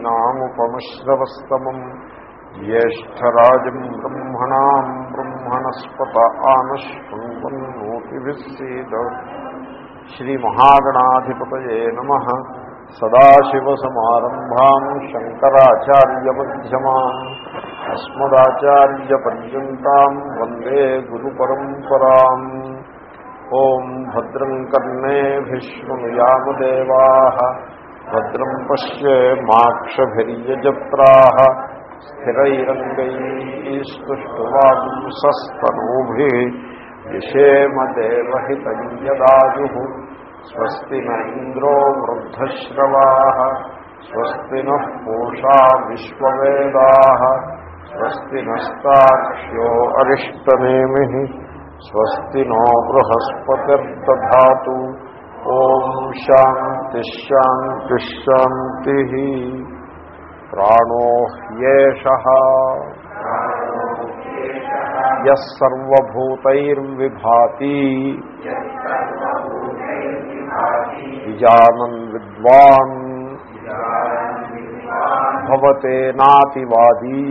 జ్యేష్టరాజముపమశ్రవస్తమం జ్యేష్టరాజం బ్రహ్మణా బ్రహ్మణస్పత ఆనశ్వన్వన్నోతిభిస్సీద శ్రీమహాగణాధిపతయే నమ. సదాశివసమారంభాం శంకరాచార్యమ్యమాన్ అస్మదాచార్యపర్యంతం వందే గురు పరంపరా ఓం భద్రం కర్ణేభిష్ణుయామదేవా భద్రం పశ్యే మాక్షభిర్యజత్రా స్థిరైరంగైస్తువాంసస్తనూభి విషేమదేవహితయదాయు స్వస్తి న ఇంద్రో వృద్ధశ్రవా స్వస్తి న పూషా విశ్వవేదా స్వస్తి నస్తాక్ష్యో అరిష్టనేమి స్వస్తి నో బృహస్పతిర్దా ఓం శాంతి శాంతి శాంతి ప్రాణో హ్యేష యర్వూతైర్విభాతి విజానన్ విద్వాన్ భవతేనాతివాదీ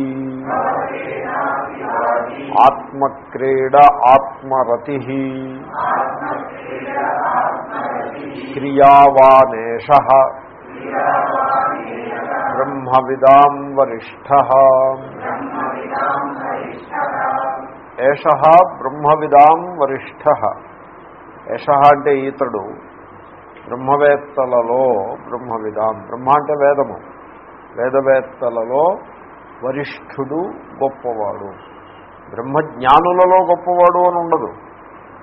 ఆత్మక్రీడ ఆత్మరతి క్రియావానేష బ్రహ్మవిదాం వరిష్ఠ ఏష బ్రహ్మవిదాం వరిష్ఠ ఏష అంటే ఈతడు। బ్రహ్మవేత్తలలో బ్రహ్మవిదాం। బ్రహ్మ అంటే వేదము। వేదవేత్తలలో వరిష్ఠుడు గొప్పవాడు। బ్రహ్మజ్ఞానులలో గొప్పవాడు అని ఉండదు।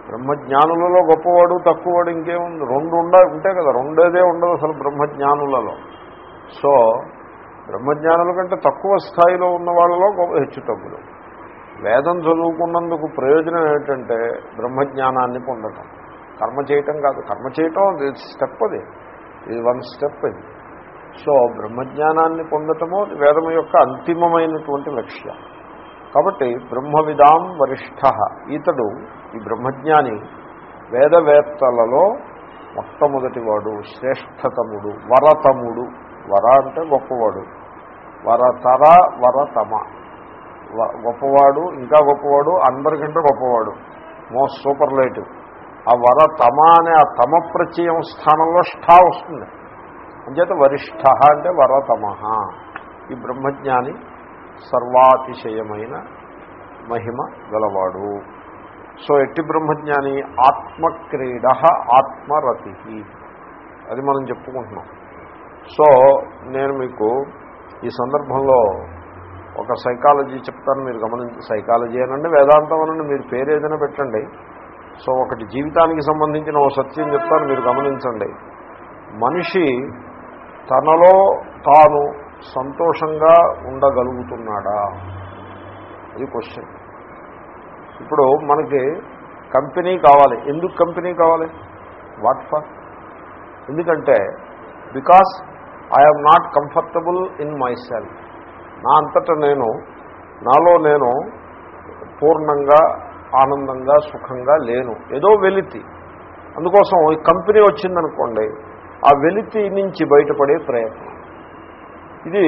బ్రహ్మజ్ఞానులలో గొప్పవాడు తక్కువవాడు ఇంకేముంది? రెండు ఉండ ఉంటే కదా రెండేదే ఉండదు అసలు బ్రహ్మజ్ఞానులలో. సో బ్రహ్మజ్ఞానుల కంటే తక్కువ స్థాయిలో ఉన్న వాళ్ళలో హెచ్చు తగ్గులు. వేదం చదువుకున్నందుకు ప్రయోజనం ఏమిటంటే బ్రహ్మజ్ఞానాన్ని పొందటం. కర్మ చేయటం కాదు. కర్మ చేయటం స్టెప్ అది. ఇది వన్ స్టెప్ ఇది. సో బ్రహ్మజ్ఞానాన్ని పొందటము వేదం యొక్క అంతిమమైనటువంటి లక్ష్యం. కాబట్టి బ్రహ్మవిదాం వరిష్ఠ. ఇతడు ఈ బ్రహ్మజ్ఞాని వేదవేత్తలలో మొట్టమొదటివాడు శ్రేష్టతముడు వరతముడు. వర అంటే గొప్పవాడు. వరతర వరతమ. గొప్పవాడు ఇంకా గొప్పవాడు అందరికంటే గొప్పవాడు. Most superlative. ఆ వర తమ అనే ఆ తమ ప్రత్యయం స్థానంలో ష్ఠా వస్తుంది. అంచేత వరిష్ఠ అంటే వరతమ. ఈ బ్రహ్మజ్ఞాని సర్వాతిశయమైన మహిమ గలవాడు. సో ఎట్టి బ్రహ్మజ్ఞాని ఆత్మక్రీడ ఆత్మరతి. అది మనం చెప్పుకుంటున్నాం. సో నేను మీకు ఈ సందర్భంలో ఒక సైకాలజీ చెప్తాను మీరు గమనించి సైకాలజీ అనండి వేదాంతం అనండి మీరు పేరు ఏదైనా పెట్టండి. సో ఒకటి జీవితానికి సంబంధించిన ఓ సత్యం చెప్తాను మీరు గమనించండి. మనిషి తనలో తాను సంతోషంగా ఉండగలుగుతున్నాడా? అది క్వశ్చన్ ఇప్పుడు మనకి కంపెనీ కావాలి. ఎందుకు కంపెనీ కావాలి? వాట్ ఫర్ ఎందుకంటే because I'm not comfortable in my self నా అంతటా నేను నాలో నేను పూర్ణంగా ఆనందంగా సుఖంగా లేను. ఏదో వెలితి. అందుకోసం ఈ కంపెనీ వచ్చిందనుకోండి ఆ వెలితి నుంచి బయటపడే ప్రయత్నం. ఇది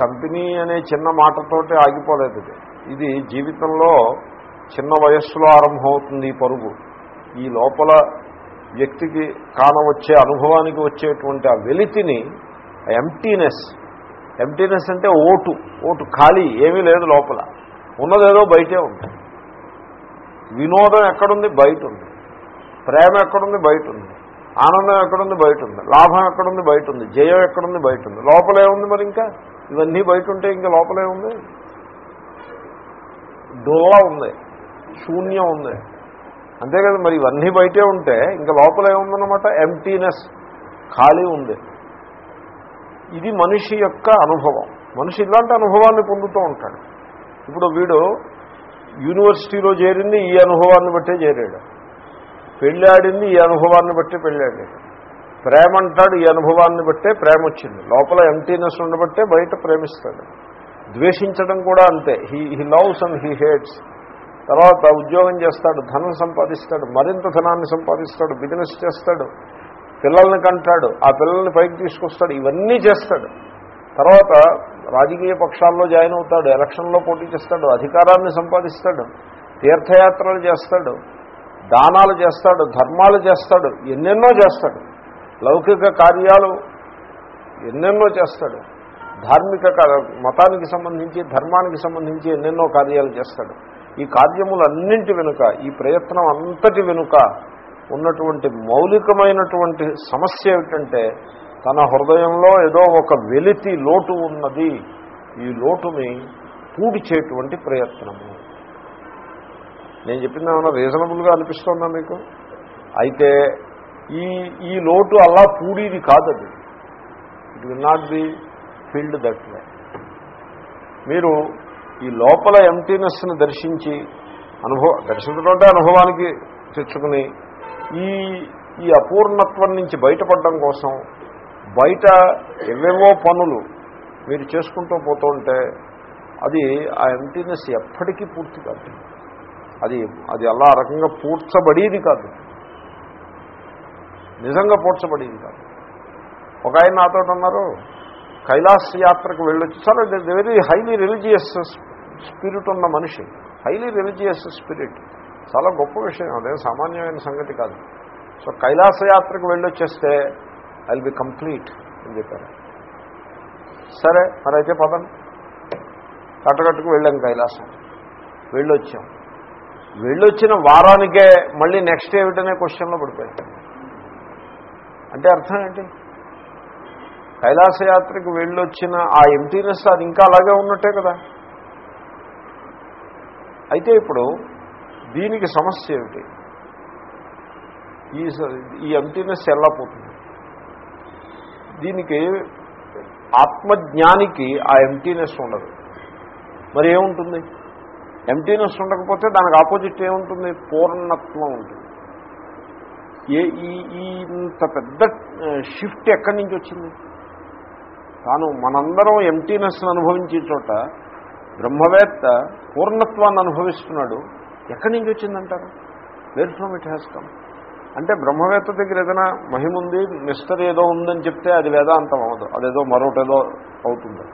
కంపెనీ అనే చిన్న మాటతోటి ఆగిపోలేదు ఇది. ఇది జీవితంలో చిన్న వయస్సులో ఆరంభమవుతుంది ఈ పరుగు. ఈ లోపల వ్యక్తికి కానవచ్చే అనుభవానికి వచ్చేటువంటి ఆ వెలితిని ఎంటీనెస్ ఎంటీనెస్ అంటే ఓటు ఓటు ఖాళీ ఏమీ లేదు లోపల. ఉన్నదేదో బయటే ఉంది. వినోదం ఎక్కడుంది? బయట ఉంది. ప్రేమ ఎక్కడుంది? బయట ఉంది. ఆనందం ఎక్కడుంది? బయట ఉంది లాభం ఎక్కడుంది? బయట ఉంది జయం ఎక్కడుంది? బయట ఉంది లోపలే ఉంది మరి ఇంకా? ఇవన్నీ బయట ఉంటే ఇంకా లోపలే ఉంది? డొల్ల ఉంది. శూన్యం ఉంది. అంతే కదా మరి ఇవన్నీ బయటే ఉంటే ఇంకా లోపలే ఉందన్నమాట ఎంటీనెస్ ఖాళీ ఉంది. ఇది మనిషి యొక్క అనుభవం. మనిషి ఇలాంటి అనుభవాన్ని పొందుతూ ఉంటాడు. ఇప్పుడు వీడు యూనివర్సిటీలో చేరింది ఈ అనుభవాన్ని బట్టే చేరాడు. పెళ్ళాడింది ఈ అనుభవాన్ని బట్టి పెళ్ళాడు. ప్రేమ అంటాడు ఈ అనుభవాన్ని బట్టే ప్రేమ వచ్చింది లోపల ఎంటీనెస్ ఉండబట్టే బయట ప్రేమిస్తాడు. ద్వేషించడం కూడా అంతే. He he loves and he hates తర్వాత ఉద్యోగం చేస్తాడు ధనం సంపాదిస్తాడు మరింత ధనాన్ని సంపాదిస్తాడు బిజినెస్ చేస్తాడు పిల్లల్ని కంటాడు ఆ పిల్లల్ని పైకి తీసుకొస్తాడు ఇవన్నీ చేస్తాడు. తర్వాత రాజకీయ పక్షాల్లో జాయిన్ అవుతాడు ఎలక్షన్లో పోటీ చేస్తాడు అధికారాన్ని సంపాదిస్తాడు తీర్థయాత్రలు చేస్తాడు దానాలు చేస్తాడు ధర్మాలు చేస్తాడు ఎన్నెన్నో చేస్తాడు. లౌకిక కార్యాలు ఎన్నెన్నో చేస్తాడు. ధార్మిక మతానికి సంబంధించి ధర్మానికి సంబంధించి ఎన్నెన్నో కార్యాలు చేస్తాడు. ఈ కార్యములన్నింటి వెనుక ఈ ప్రయత్నం అంతటి వెనుక ఉన్నటువంటి మౌలికమైనటువంటి సమస్య ఏమిటంటే తన హృదయంలో ఏదో ఒక వెలితి లోటు ఉన్నది. ఈ లోటుని పూడిచేటువంటి ప్రయత్నము. నేను చెప్పింది ఏమైనా రీజనబుల్గా అనిపిస్తుందా మీకు? అయితే ఈ ఈ లోటు అలా పూడిది కాదది. It will not be filled that way మీరు ఈ లోపల ఎంటీనెస్ని దర్శించి అనుభవ దర్శించడం అంటే అనుభవానికి తెచ్చుకుని ఈ ఈ అపూర్ణత్వం నుంచి బయటపడడం కోసం బయట ఎవేవో పనులు మీరు చేసుకుంటూ పోతుంటే అది ఆ ఎంటీనెస్ ఎప్పటికీ పూర్తి కాదు. అది అది అలా ఆ రకంగా పూడ్చబడేది కాదు. నిజంగా పూడ్చబడేది కాదు. ఒక ఆయన నాతో అన్నారు కైలాస్ యాత్రకు వెళ్ళొచ్చు. సరే వెరీ హైలీ రిలీజియస్ స్పిరిట్ ఉన్న మనిషి. Highly religious spirit. చాలా గొప్ప విషయం. అదే సామాన్యమైన సంగతి కాదు. సో కైలాస యాత్రకు వెళ్ళొచ్చేస్తే ఐ బి కంప్లీట్ అని చెప్పారు. సరే మరి అయితే పదండి. కట్టకట్టుకు వెళ్ళాం కైలాసం. వెళ్ళొచ్చాం. వెళ్ళొచ్చిన వారానికే మళ్ళీ నెక్స్ట్ ఏమిటనే క్వశ్చన్లో పడిపోయాం అంటే అర్థం ఏంటి? కైలాసయాత్రకు వెళ్ళొచ్చిన ఆ ఎంటీనెస్ అది ఇంకా అలాగే ఉన్నట్టే కదా. అయితే ఇప్పుడు దీనికి సమస్య ఏమిటి? ఈ ఈ ఎంటీనెస్ ఎలా పోతుంది? దీనికి ఆత్మజ్ఞానికి ఆ ఎంటీనెస్ ఉండదు. మరి ఏముంటుంది? ఎంటీనెస్ ఉండకపోతే దానికి ఆపోజిట్ ఏముంటుంది? పూర్ణత్వం ఉంటుంది. ఏ ఈ ఇంత పెద్ద షిఫ్ట్ ఎక్కడి నుంచి వచ్చింది? తాను మనందరం ఎంటీనెస్ని అనుభవించే చోట బ్రహ్మవేత్త పూర్ణత్వాన్ని అనుభవిస్తున్నాడు. ఎక్కడి నుంచి వచ్చిందంటారు? Where from it has come అంటే బ్రహ్మవేత్త దగ్గర ఏదైనా మహిముంది మిస్టర్ ఏదో ఉందని చెప్తే అది వేదాంతం అవ్వదు. అదేదో మరొకటేదో అవుతుంది.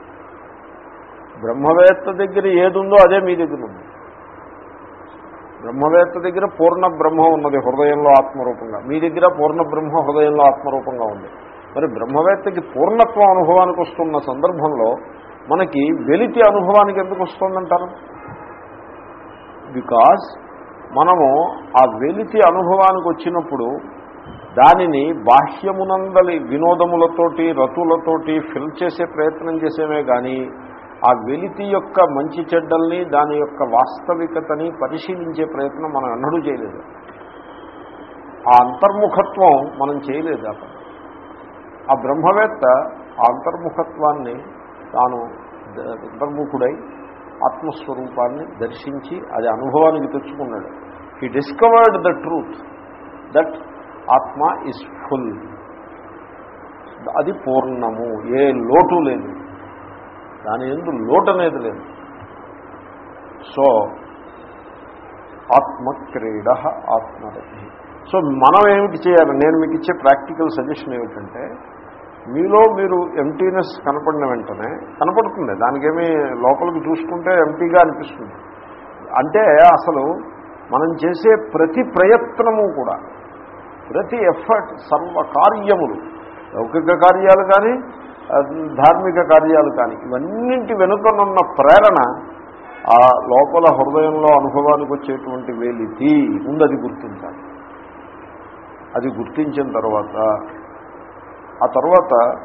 బ్రహ్మవేత్త దగ్గర ఏది ఉందో అదే మీ దగ్గర ఉంది. బ్రహ్మవేత్త దగ్గర పూర్ణ బ్రహ్మ ఉన్నది హృదయంలో ఆత్మరూపంగా. మీ దగ్గర పూర్ణ బ్రహ్మ హృదయంలో ఆత్మరూపంగా ఉంది. మరి బ్రహ్మవేత్తకి పూర్ణత్వం అనుభవానికి వస్తున్న సందర్భంలో మనకి వెలితి అనుభవానికి ఎందుకు వస్తుందంటారు? బికాజ్ మనము ఆ వెలితి అనుభవానికి వచ్చినప్పుడు దానిని బాహ్యమునందలి వినోదములతోటి రతులతోటి ఫిల్ చేసే ప్రయత్నం చేసేమే కానీ ఆ వెలితి యొక్క మంచి చెడ్డల్ని దాని యొక్క వాస్తవికతని పరిశీలించే ప్రయత్నం మనం ఎన్నడూ చేయలేదు. ఆ అంతర్ముఖత్వం మనం చేయలేదు ఆ ఆ బ్రహ్మవేత్త ఆ అంతర్ముఖత్వాన్ని తాను అంతర్ముఖుడై ఆత్మస్వరూపాన్ని దర్శించి అది అనుభవానికి తెచ్చుకున్నాడు. He discovered the truth that ఆత్మ ఇస్ ఫుల్ అది పూర్ణము ఏ లోటు లేదు దాని ఎందు లోటు అనేది లేదు. సో ఆత్మక్రీడ ఆత్మరథి సో మనం ఏమిటి చేయాలి? నేను మీకు ఇచ్చే ప్రాక్టికల్ సజెషన్ ఏమిటంటే మీలో మీరు ఎంటీనెస్ కనపడిన వెంటనే కనపడుతుంది. దానికేమీ లోపలికి చూసుకుంటే ఎంటీగా అనిపిస్తుంది. అంటే అసలు మనం చేసే ప్రతి ప్రయత్నము కూడా ప్రతి ఎఫర్ట్ సర్వ కార్యములు లౌకిక కార్యాలు కానీ ధార్మిక కార్యాలు కానీ ఇవన్నింటి వెనుకనున్న ప్రేరణ ఆ లోపల హృదయంలో అనుభవానికి వచ్చేటువంటి వేలితి ముందు అది గుర్తించాలి. అది గుర్తించిన తర్వాత ఆ తర్వాత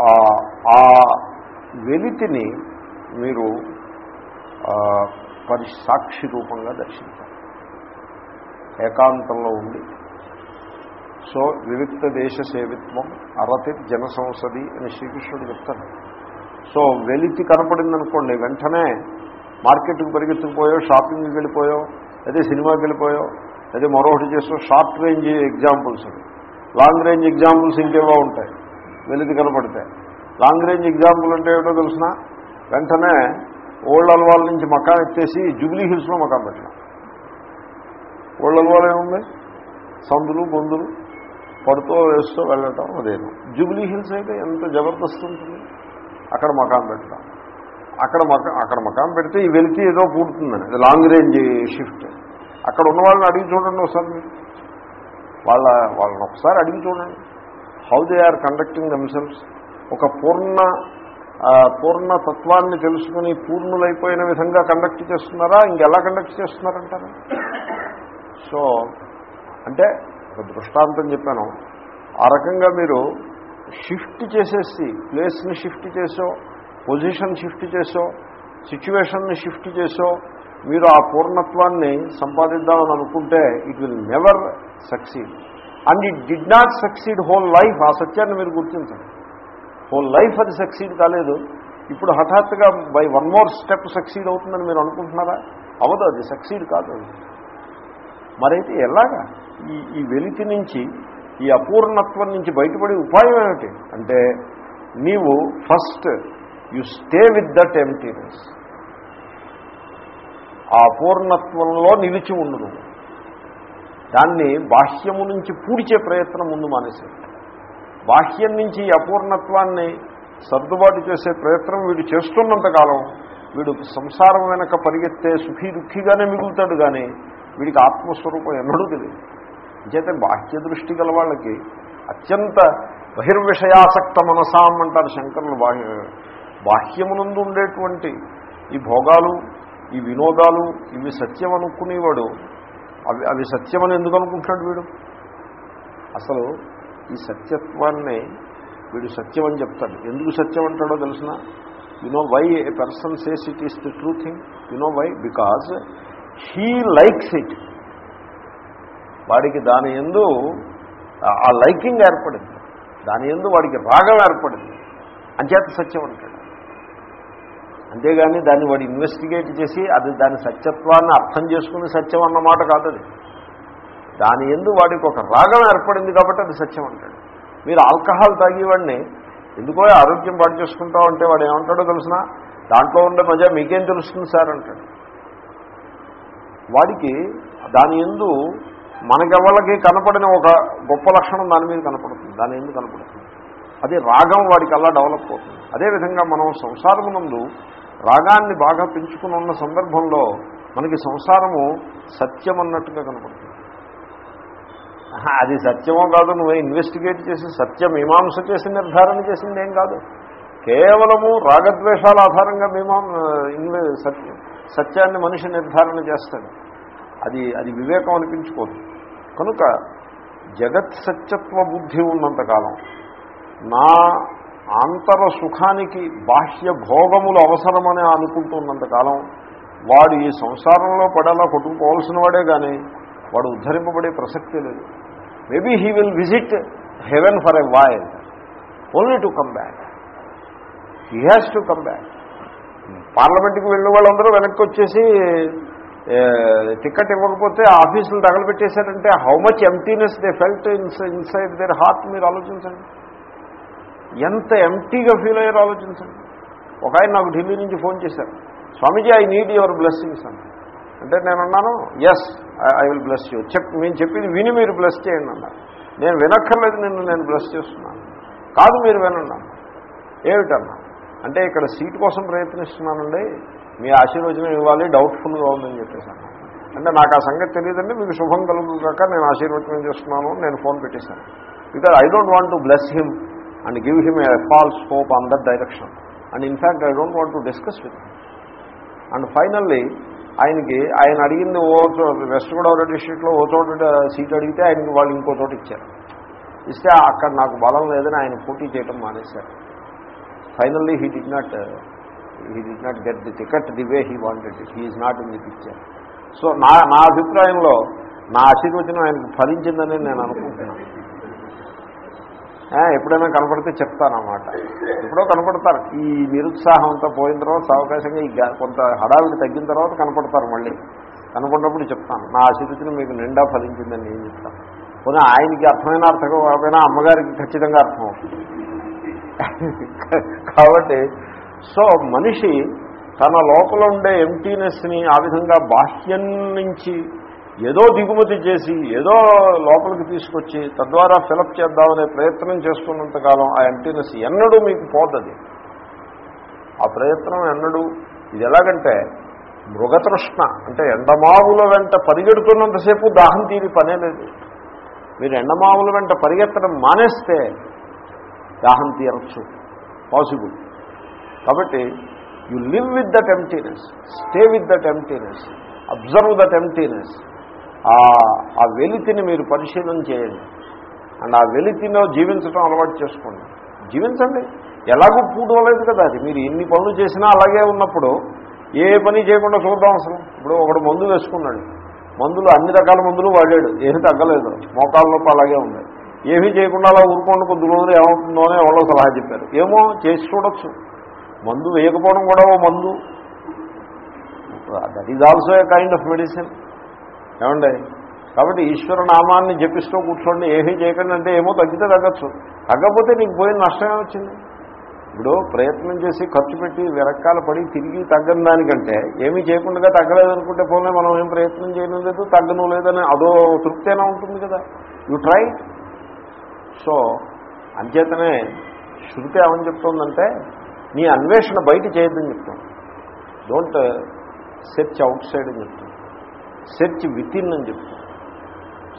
ఆ- ఆ వెలితిని మీరు పరి సాక్షి రూపంగా దర్శించాలి. ఏకాంతంలో ఉండి సో వివిక్త దేశ సేవిత్వం అరతి జన సంసది అని శ్రీకృష్ణుడు చెప్తాడు. సో వెలితి కనపడిందనుకోండి వెంటనే మార్కెట్కి పరిగెత్తుకుపోయో షాపింగ్కి వెళ్ళిపోయో అదే సినిమాకి వెళ్ళిపోయో అదే మరొకటి చేసో short range examples long range examples ఇంకేవో ఉంటాయి వెలితి కనపడితే. లాంగ్ రేంజ్ ఎగ్జాంపుల్ అంటే ఏమిటో తెలిసిన? వెంటనే ఓల్డ్ అల్వాల్ నుంచి మకాన్ ఎత్తేసి జూబ్లీ హిల్స్లో మకాన్ పెట్టిన ఓల్డ్ అల్వాల్ ఏముంది? సందులు బొందులు పడుతూ వేస్తూ వెళ్ళటం అదేను. జూబ్లీ హిల్స్ అయితే ఎంత జబర్దస్త్ ఉంటుంది. అక్కడ మకాం పెట్టడం అక్కడ మకా అక్కడ మకాం పెడితే ఈ వెలికి ఏదో పూడుతుందని. ఇది లాంగ్ రేంజ్ షిఫ్ట్ అక్కడ ఉన్న వాళ్ళని అడిగి చూడండి ఒకసారి. మీరు వాళ్ళ వాళ్ళని ఒకసారి అడిగి చూడండి. How they are conducting themselves ఒక పూర్ణ పూర్ణ తత్వాన్ని తెలుసుకుని పూర్ణులైపోయిన విధంగా కండక్ట్ చేస్తున్నారా? ఇంకెలా కండక్ట్ చేస్తున్నారంటారు? సో అంటే ఒక దృష్టాంతం చెప్పాను. ఆ రకంగా మీరు షిఫ్ట్ చేసేసి ప్లేస్ని షిఫ్ట్ చేసో పొజిషన్ షిఫ్ట్ చేసో సిచ్యువేషన్ని షిఫ్ట్ చేసో మీరు ఆ పూర్ణత్వాన్ని సంపాదిద్దామని అనుకుంటే it will never succeed. And it did not succeed whole life ఆ సత్యాన్ని మీరు గుర్తించండి. హోల్ లైఫ్ అది సక్సీడ్ కాలేదు. ఇప్పుడు హఠాత్తుగా by one more step succeed అవుతుందని మీరు అనుకుంటున్నారా? అవదు అది సక్సీడ్ కాదు. మరైతే ఎలాగా? ఈ ఈ వెలితి నుంచి ఈ అపూర్ణత్వం నుంచి బయటపడే ఉపాయం ఏమిటి? అంటే నీవు first you stay with that emptiness ఆ అపూర్ణత్వంలో నిలిచి ఉండు దాన్ని బాహ్యము నుంచి పూడ్చే ప్రయత్నం ముందు మానేసే బాహ్యం నుంచి ఈ అపూర్ణత్వాన్ని సర్దుబాటు చేసే ప్రయత్నం వీడు చేస్తున్నంతకాలం వీడు సంసారం వెనక పరిగెత్తే సుఖీ దుఃఖిగానే మిగులుతాడు కానీ వీడికి ఆత్మస్వరూపం ఎన్నడూ తెలియదు. అంచేతే బాహ్య దృష్టి గల వాళ్ళకి అత్యంత బహిర్విషయాసక్త మనసాం అంటారు శంకరులు. బాహ్య బాహ్యమునందు ఉండేటువంటి ఈ భోగాలు ఈ వినోదాలు ఇవి సత్యం అనుకునేవాడు అవి అవి సత్యమని ఎందుకు అనుకుంటున్నాడు వీడు? అసలు ఈ సత్యత్వాన్ని వీడు సత్యం అని చెప్తాడు. ఎందుకు సత్యం అంటాడో తెలిసిన? You know why a person says it is the true thing you know why because he likes it వాడికి దాని ఎందు ఆ లైకింగ్ ఏర్పడింది. దాని ఎందు వాడికి రాగం ఏర్పడింది. అంచేత సత్యం అంటాడు. అంతేగాని దాన్ని వాడు ఇన్వెస్టిగేట్ చేసి అది దాని సత్యత్వాన్ని అర్థం చేసుకుని సత్యం అన్నమాట కాదు అది. దాని ఎందు వాడికి ఒక రాగం ఏర్పడింది కాబట్టి అది సత్యం అంటాడు. మీరు ఆల్కహాల్ తాగేవాడిని ఎందుకో ఆరోగ్యం పాటు చేసుకుంటావు అంటే వాడు ఏమంటాడో తెలిసిన? దాంట్లో ఉండే మజా మీకేం తెలుస్తుంది సార్ అంటాడు. వాడికి దాని ఎందు మనకెవళ్ళకి కనపడిన ఒక గొప్ప లక్షణం దాని మీద కనపడుతుంది. దాని ఎందుకు కనపడుతుంది? అది రాగం వాడికి అలా డెవలప్ అవుతుంది. అదేవిధంగా మనం సంసారమునందు రాగాన్ని బాగా పెంచుకుని ఉన్న సందర్భంలో మనకి సంసారము సత్యం అన్నట్టుగా కనపడుతుంది. అది సత్యమో కాదు నువ్వు ఇన్వెస్టిగేట్ చేసి సత్య మీమాంస చేసి నిర్ధారణ చేసింది ఏం కాదు. కేవలము రాగద్వేషాల ఆధారంగా మీమాం సత్యం సత్యాన్ని మనిషి నిర్ధారణ చేస్తాడు. అది అది వివేకం అనిపించుకోదు. కనుక జగత్ సత్యత్వ బుద్ధి ఉన్నంతకాలం నా ఆంతర సుఖానికి బాహ్య భోగములు అవసరమని అనుకుంటున్నంతకాలం వాడు ఈ సంసారంలో పడేలా కొట్టుకుపోవాల్సిన వాడే కానీ వాడు ఉద్ధరింపబడే ప్రసక్తి లేదు. Maybe he will visit heaven for a while only to come back he has to come back పార్లమెంట్కి వెళ్ళిన వాళ్ళందరూ వెనక్కి వచ్చేసి టికెట్ ఇవ్వకపోతే ఆఫీసులు తగలబెట్టేశారంటే how much emptiness they felt inside their heart మీరు ఆలోచించండి. ఎంత ఎంటీగా ఫీల్ అయ్యారో ఆలోచించండి. ఒక ఆయన నాకు ఢిల్లీ నుంచి ఫోన్ చేశారు. Swamiji I need your blessings అని అంటే నేను అన్నాను yes I will bless you చెప్ మేము చెప్పింది విని మీరు బ్లెస్ చేయండి అన్నారు. నేను వినక్కర్లేదు నిన్ను నేను బ్లెస్ చేస్తున్నాను. కాదు మీరు వినండి ఏమిటన్నా? అంటే ఇక్కడ సీట్ కోసం ప్రయత్నిస్తున్నానండి. మీ ఆశీర్వచనం ఇవ్వాలి డౌట్ఫుల్గా ఉందని చెప్పేశాను అంటే నాకు ఆ సంగతి తెలియదండి మీకు శుభం కలుగుగాక నేను ఆశీర్వచనం చేస్తున్నాను నేను ఫోన్ పెట్టేశాను. Because I don't want to bless him and give him a false hope on that direction and in fact I don't want to discuss with and finally ఆయనకి ఆయన అడిగింది ఓ వెస్ట్ గోదావరి డిస్టిక్లో ఓ చోట సీట్ అడిగితే ఆయనకి వాళ్ళు ఇంకో చోట ఇచ్చారు. ఇస్తే అక్కడ నాకు బలం లేదని ఆయన పోటీ చేయడం మానేశారు. Finally he did not he did not get the ticket the way he wanted it he not in the picture so నా నా అభిప్రాయంలో నా ఆశీర్వచనం ఆయనకు ఫలించిందని నేను అనుకుంటున్నాను. ఎప్పుడైనా కనపడితే చెప్తానమాట ఎప్పుడో కనపడతారు. ఈ నిరుత్సాహం అంతా పోయిన తర్వాత అవకాశంగా ఈ కొంత హడావిడి తగ్గిన తర్వాత కనపడతారు మళ్ళీ. కనపడినప్పుడు చెప్తాను. నా ఆశీర్వచనం మీకు నిండా ఫలించిందని నేను చెప్తాను. పోనీ ఆయనకి అర్థమైన అర్థం కాకపోయినా అమ్మగారికి ఖచ్చితంగా అర్థం అవుతుంది. కాబట్టి సో మనిషి తన లోపల ఉండే ఎంటీనెస్ని ఆ విధంగా బాహ్యం నుంచి ఏదో దిగుమతి చేసి ఏదో లోపలికి తీసుకొచ్చి తద్వారా ఫిలప్ చేద్దామనే ప్రయత్నం చేస్తున్నంతకాలం ఆ ఎంటీనెస్ ఎన్నడూ మీకు పోతుంది ఆ ప్రయత్నం ఎన్నడూ ఇది ఎలాగంటే మృగతృష్ణ అంటే ఎండమావుల వెంట పరిగెడుతున్నంతసేపు దాహం తీరి పనే లేదు. మీరు ఎండమావుల వెంట పరిగెత్తడం మానేస్తే దాహం తీరచ్చు. పాసిబుల్ కాబట్టి you live with that emptiness stay with that emptiness observe that emptiness ఆ వెలితిని మీరు పరిశీలన చేయండి. అండ్ ఆ వెలితిలో జీవించడం అలవాటు చేసుకోండి. జీవించండి. ఎలాగో పూడవలేదు కదా అది. మీరు ఎన్ని పనులు చేసినా అలాగే ఉన్నప్పుడు ఏ పని చేయకుండా చూద్దాం అసలు ఇప్పుడు ఒకడు మందు వేసుకున్నాడు. మందులు అన్ని రకాల మందులు వాడాడు. ఏమీ తగ్గలేదు. మోకాళ్ళ అలాగే ఉంది. ఏమీ చేయకుండా అలా ఊరుకోండి. కొద్ది రోజులు ఏమవుతుందో అని ఎవరో సలహా చెప్పారు. ఏమో చేసి చూడొచ్చు. మందు వేయకపోవడం కూడా ఓ మందు. That is also a kind of medicine ఏమండి? కాబట్టి ఈశ్వర నామాన్ని జపిస్తూ కూర్చోండి ఏమీ చేయకండి అంటే ఏమో తగ్గితే తగ్గచ్చు. తగ్గకపోతే నీకు పోయిన నష్టమే వచ్చింది. ఇప్పుడు ప్రయత్నం చేసి ఖర్చు పెట్టి విరక్కాల పడి తిరిగి తగ్గని దానికంటే ఏమీ చేయకుండా తగ్గలేదనుకుంటే పోలే మనం ఏం ప్రయత్నం చేయడం లేదు తగ్గను లేదని అదో తృప్తైనా ఉంటుంది కదా? యు ట్రై సో అంచేతనే శృతి ఏమని చెప్తోందంటే నీ అన్వేషణ బయట చేయొద్దని చెప్తాను డోంట్ సెర్చ్ అవుట్ సైడ్ అని చెప్తాను సెర్చ్ విత్ ఇన్ అని చెప్తాను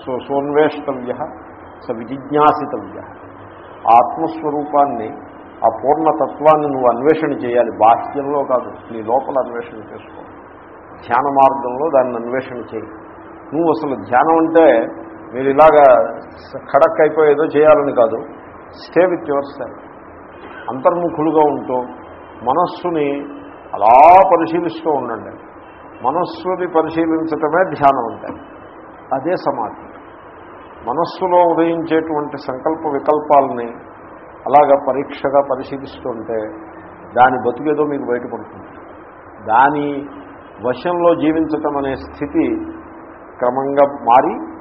సో సోన్వేష్టవ్య స విజిజ్ఞాసితవ్య. ఆత్మస్వరూపాన్ని ఆ పూర్ణతత్వాన్ని నువ్వు అన్వేషణ చేయాలి. బాహ్యంలో కాదు నీ లోపల అన్వేషణ చేసుకో. ధ్యాన మార్గంలో దాన్ని అన్వేషణ చేయి. నువ్వు అసలు ధ్యానం అంటే మీరు ఇలాగా ఖడక్ అయిపోయేదో చేయాలని కాదు. స్టే విత్ యువర్ సెల్ఫ్ అంతర్ముఖులుగా ఉంటూ మనస్సుని అలా పరిశీలిస్తూ ఉండండి. మనస్సుని పరిశీలించటమే ధ్యానం అంటే. అదే సమాధి. మనస్సులో ఉదయించేటువంటి సంకల్ప వికల్పాలని అలాగా పరీక్షగా పరిశీలిస్తుంటే దాని బతుకేదో మీకు బయటపడుతుంది. దాని వశంలో జీవించటం అనే స్థితి క్రమంగా మారి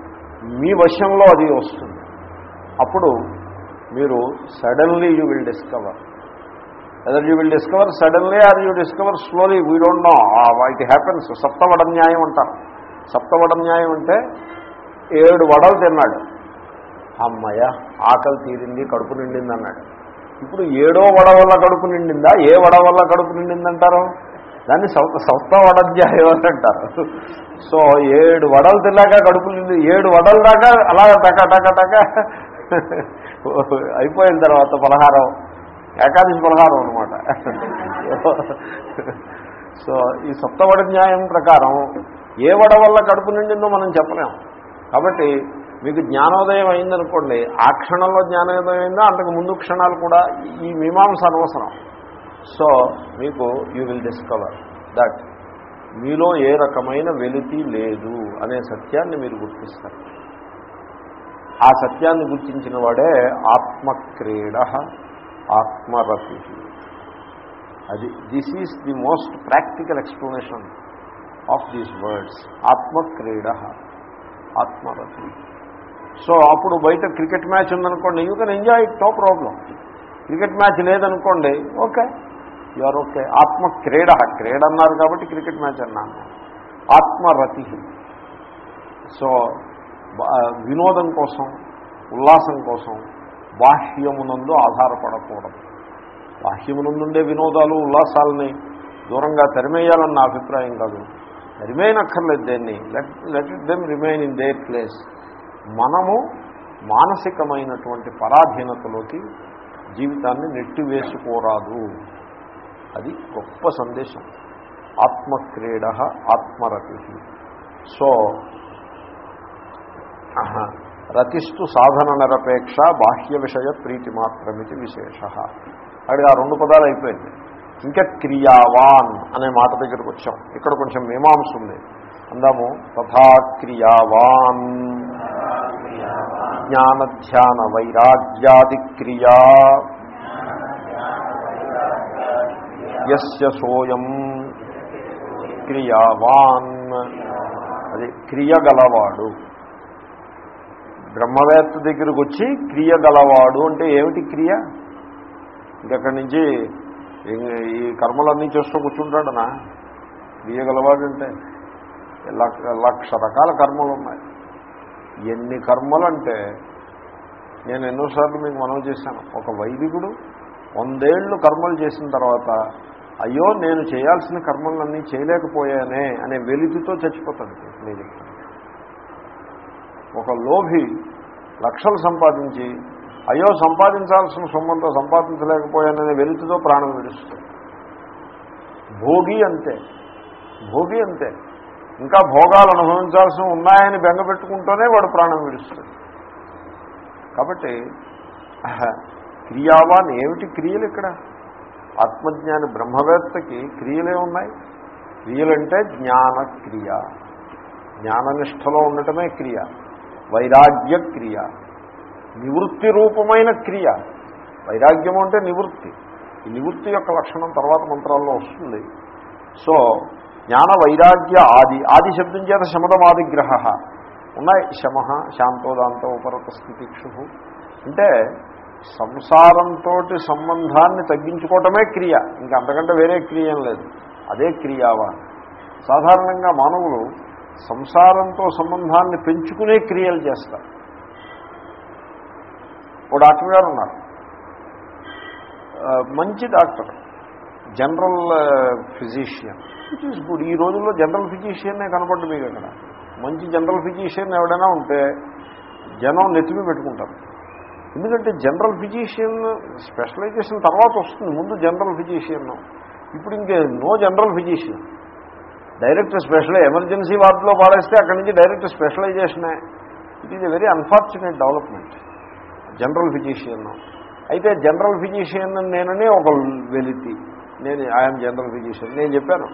మీ వశంలో అది వస్తుంది. అప్పుడు మీరు suddenly you will discover other you will discover suddenly or you discover slowly we don't know it happens సప్తవడ న్యాయం అంటారు సప్తవడ న్యాయం అంటే ఏడు వడలు తిన్నాడు. అమ్మయ్య ఆకలి తీరింది కడుపు నిండింది అన్నాడు. ఇప్పుడు ఏడో వడ వల్ల కడుపు నిండిందా? ఏ వడ వల్ల కడుపు నిండిందంటారు? దాన్ని సప్త వడధ్యాయం అని అంటారు. సో ఏడు వడలు తిన్నాక కడుపు నిండి ఏడు వడలు దాకా అలా టక టక టక అయిపోయిన తర్వాత పలహారం ఏకాదశి పలహారం అనమాట సో ఈ సప్తవడ న్యాయం ప్రకారం ఏ వడ వల్ల కడుపు నిండిందో మనం చెప్పలేము కాబట్టి మీకు జ్ఞానోదయం అయిందనుకోండి ఆ క్షణంలో జ్ఞానోదయం అయిందా? అంతకు ముందు క్షణాలు కూడా ఈ మీమాంస అనవసరం. సో మీకు యూ విల్ డిస్కవర్ దట్ మీలో ఏ రకమైన వెలితి లేదు అనే సత్యాన్ని మీరు గుర్తిస్తారు. ఆ సత్యాన్ని గుర్తించిన వాడే ఆత్మక్రీడ ఆత్మరతి. అది this is the most practical explanation of these words ఆత్మక్రీడ ఆత్మరతి. సో అప్పుడు బయట క్రికెట్ మ్యాచ్ ఉందనుకోండి you can enjoy it no problem cricket match లేదనుకోండి ఓకే యు ఆర్ ఓకే ఆత్మ క్రీడ క్రీడ అన్నారు కాబట్టి క్రికెట్ మ్యాచ్ అన్నాను. ఆత్మరతి. సో వినోదం కోసం ఉల్లాసం కోసం బాహ్యమునందు ఆధారపడకూడదు. బాహ్యమునందుండే వినోదాలు ఉల్లాసాలని దూరంగా తరిమేయాలన్న నా అభిప్రాయం కాదు. తరిమేయనక్కర్లేదు దేన్ని. Let let it them remain in their place మనము మానసికమైనటువంటి పరాధీనతలోకి జీవితాన్ని నెట్టివేసుకోరాదు. అది గొప్ప సందేశం. ఆత్మక్రీడ ఆత్మరతి. సో రతిస్తు సాధన నిరపేక్ష బాహ్య విషయ ప్రీతి మాత్రమితి విశేష. అడిగి ఆ రెండు పదాలు అయిపోయింది. ఇంకా క్రియావాన్ అనే మాట దగ్గరకు వచ్చాం. ఇక్కడ కొంచెం మీమాంస ఉంది. అందాము తథా క్రియావాన్. జ్ఞానధ్యాన వైరాగ్యాది క్రియా యస్య సోయం క్రియావాన్. అది క్రియ గలవాడు బ్రహ్మవేత్త దగ్గరకు వచ్చి క్రియ గలవాడు అంటే ఏమిటి క్రియ? ఇంకక్కడి నుంచి ఈ కర్మలన్నీ చేస్తూ కూర్చుంటాడనా? క్రియ గలవాడు అంటే లక్ష లక్ష రకాల కర్మలు ఉన్నాయి ఎన్ని కర్మలు అంటే నేను ఎన్నోసార్లు మీకు మనవి చేశాను. ఒక వైదికుడు వందేళ్ళు కర్మలు చేసిన తర్వాత అయ్యో నేను చేయాల్సిన కర్మలన్నీ చేయలేకపోయానే అనే వెలితితో చచ్చిపోతాడు. నేను చెప్తాను. ఒక లోభి లక్షలు సంపాదించి అయ్యో సంపాదించాల్సిన సొమ్మంతో సంపాదించలేకపోయాననే వెలితితో ప్రాణం విడుస్తుంది. భోగి అంతే భోగి అంతే. ఇంకా భోగాలు అనుభవించాల్సి ఉన్నాయని బెంగపెట్టుకుంటూనే వాడు ప్రాణం విడుస్తుంది. కాబట్టి క్రియావాన్ ఏమిటి క్రియలు ఇక్కడ? ఆత్మజ్ఞాని బ్రహ్మవేత్తకి క్రియలే ఉన్నాయి. క్రియలంటే జ్ఞాన క్రియ జ్ఞాననిష్టలో ఉండటమే క్రియ. వైరాగ్య క్రియ. నివృత్తి రూపమైన క్రియ. వైరాగ్యం అంటే నివృత్తి. ఈ నివృత్తి యొక్క లక్షణం తర్వాత మంత్రాల్లో వస్తుంది. సో జ్ఞాన వైరాగ్య ఆది. ఆది శబ్దం చేత శమదమాదిగ్రహ ఉన్నాయి. శమ శాంతోదాంత ఉపరత స్థితిక్షు అంటే సంసారంతో సంబంధాన్ని తగ్గించుకోవటమే క్రియ. ఇంకా అంతకంటే వేరే క్రియ ఏం లేదు. అదే క్రియావా సాధారణంగా మానవులు సంసారంతో సంబంధాన్ని పెంచుకునే క్రియలు చేస్తారు. ఓ డాక్టర్ గారు ఉన్నారు. మంచి doctor. General physician. Which is good ఈ రోజుల్లో జనరల్ ఫిజిషియన్నే కనపడ్డు మీకు అక్కడ. మంచి జనరల్ ఫిజిషియన్ ఎవడైనా ఉంటే జనం నెత్తిమి పెట్టుకుంటారు. ఎందుకంటే జనరల్ ఫిజిషియన్ స్పెషలైజేషన్ తర్వాత వస్తుంది. ముందు జనరల్ ఫిజిషియన్. ఇప్పుడు ఇంకే no general physician. Direct special emergency వార్డులో పాడేస్తే అక్కడి నుంచి direct స్పెషలైజేషనే. It is a very unfortunate development general physician అయితే జనరల్ ఫిజిషియన్ నేననే ఒక వెలితి. నేను ఐఎమ్ జనరల్ ఫిజిషియన్ నేను చెప్పాను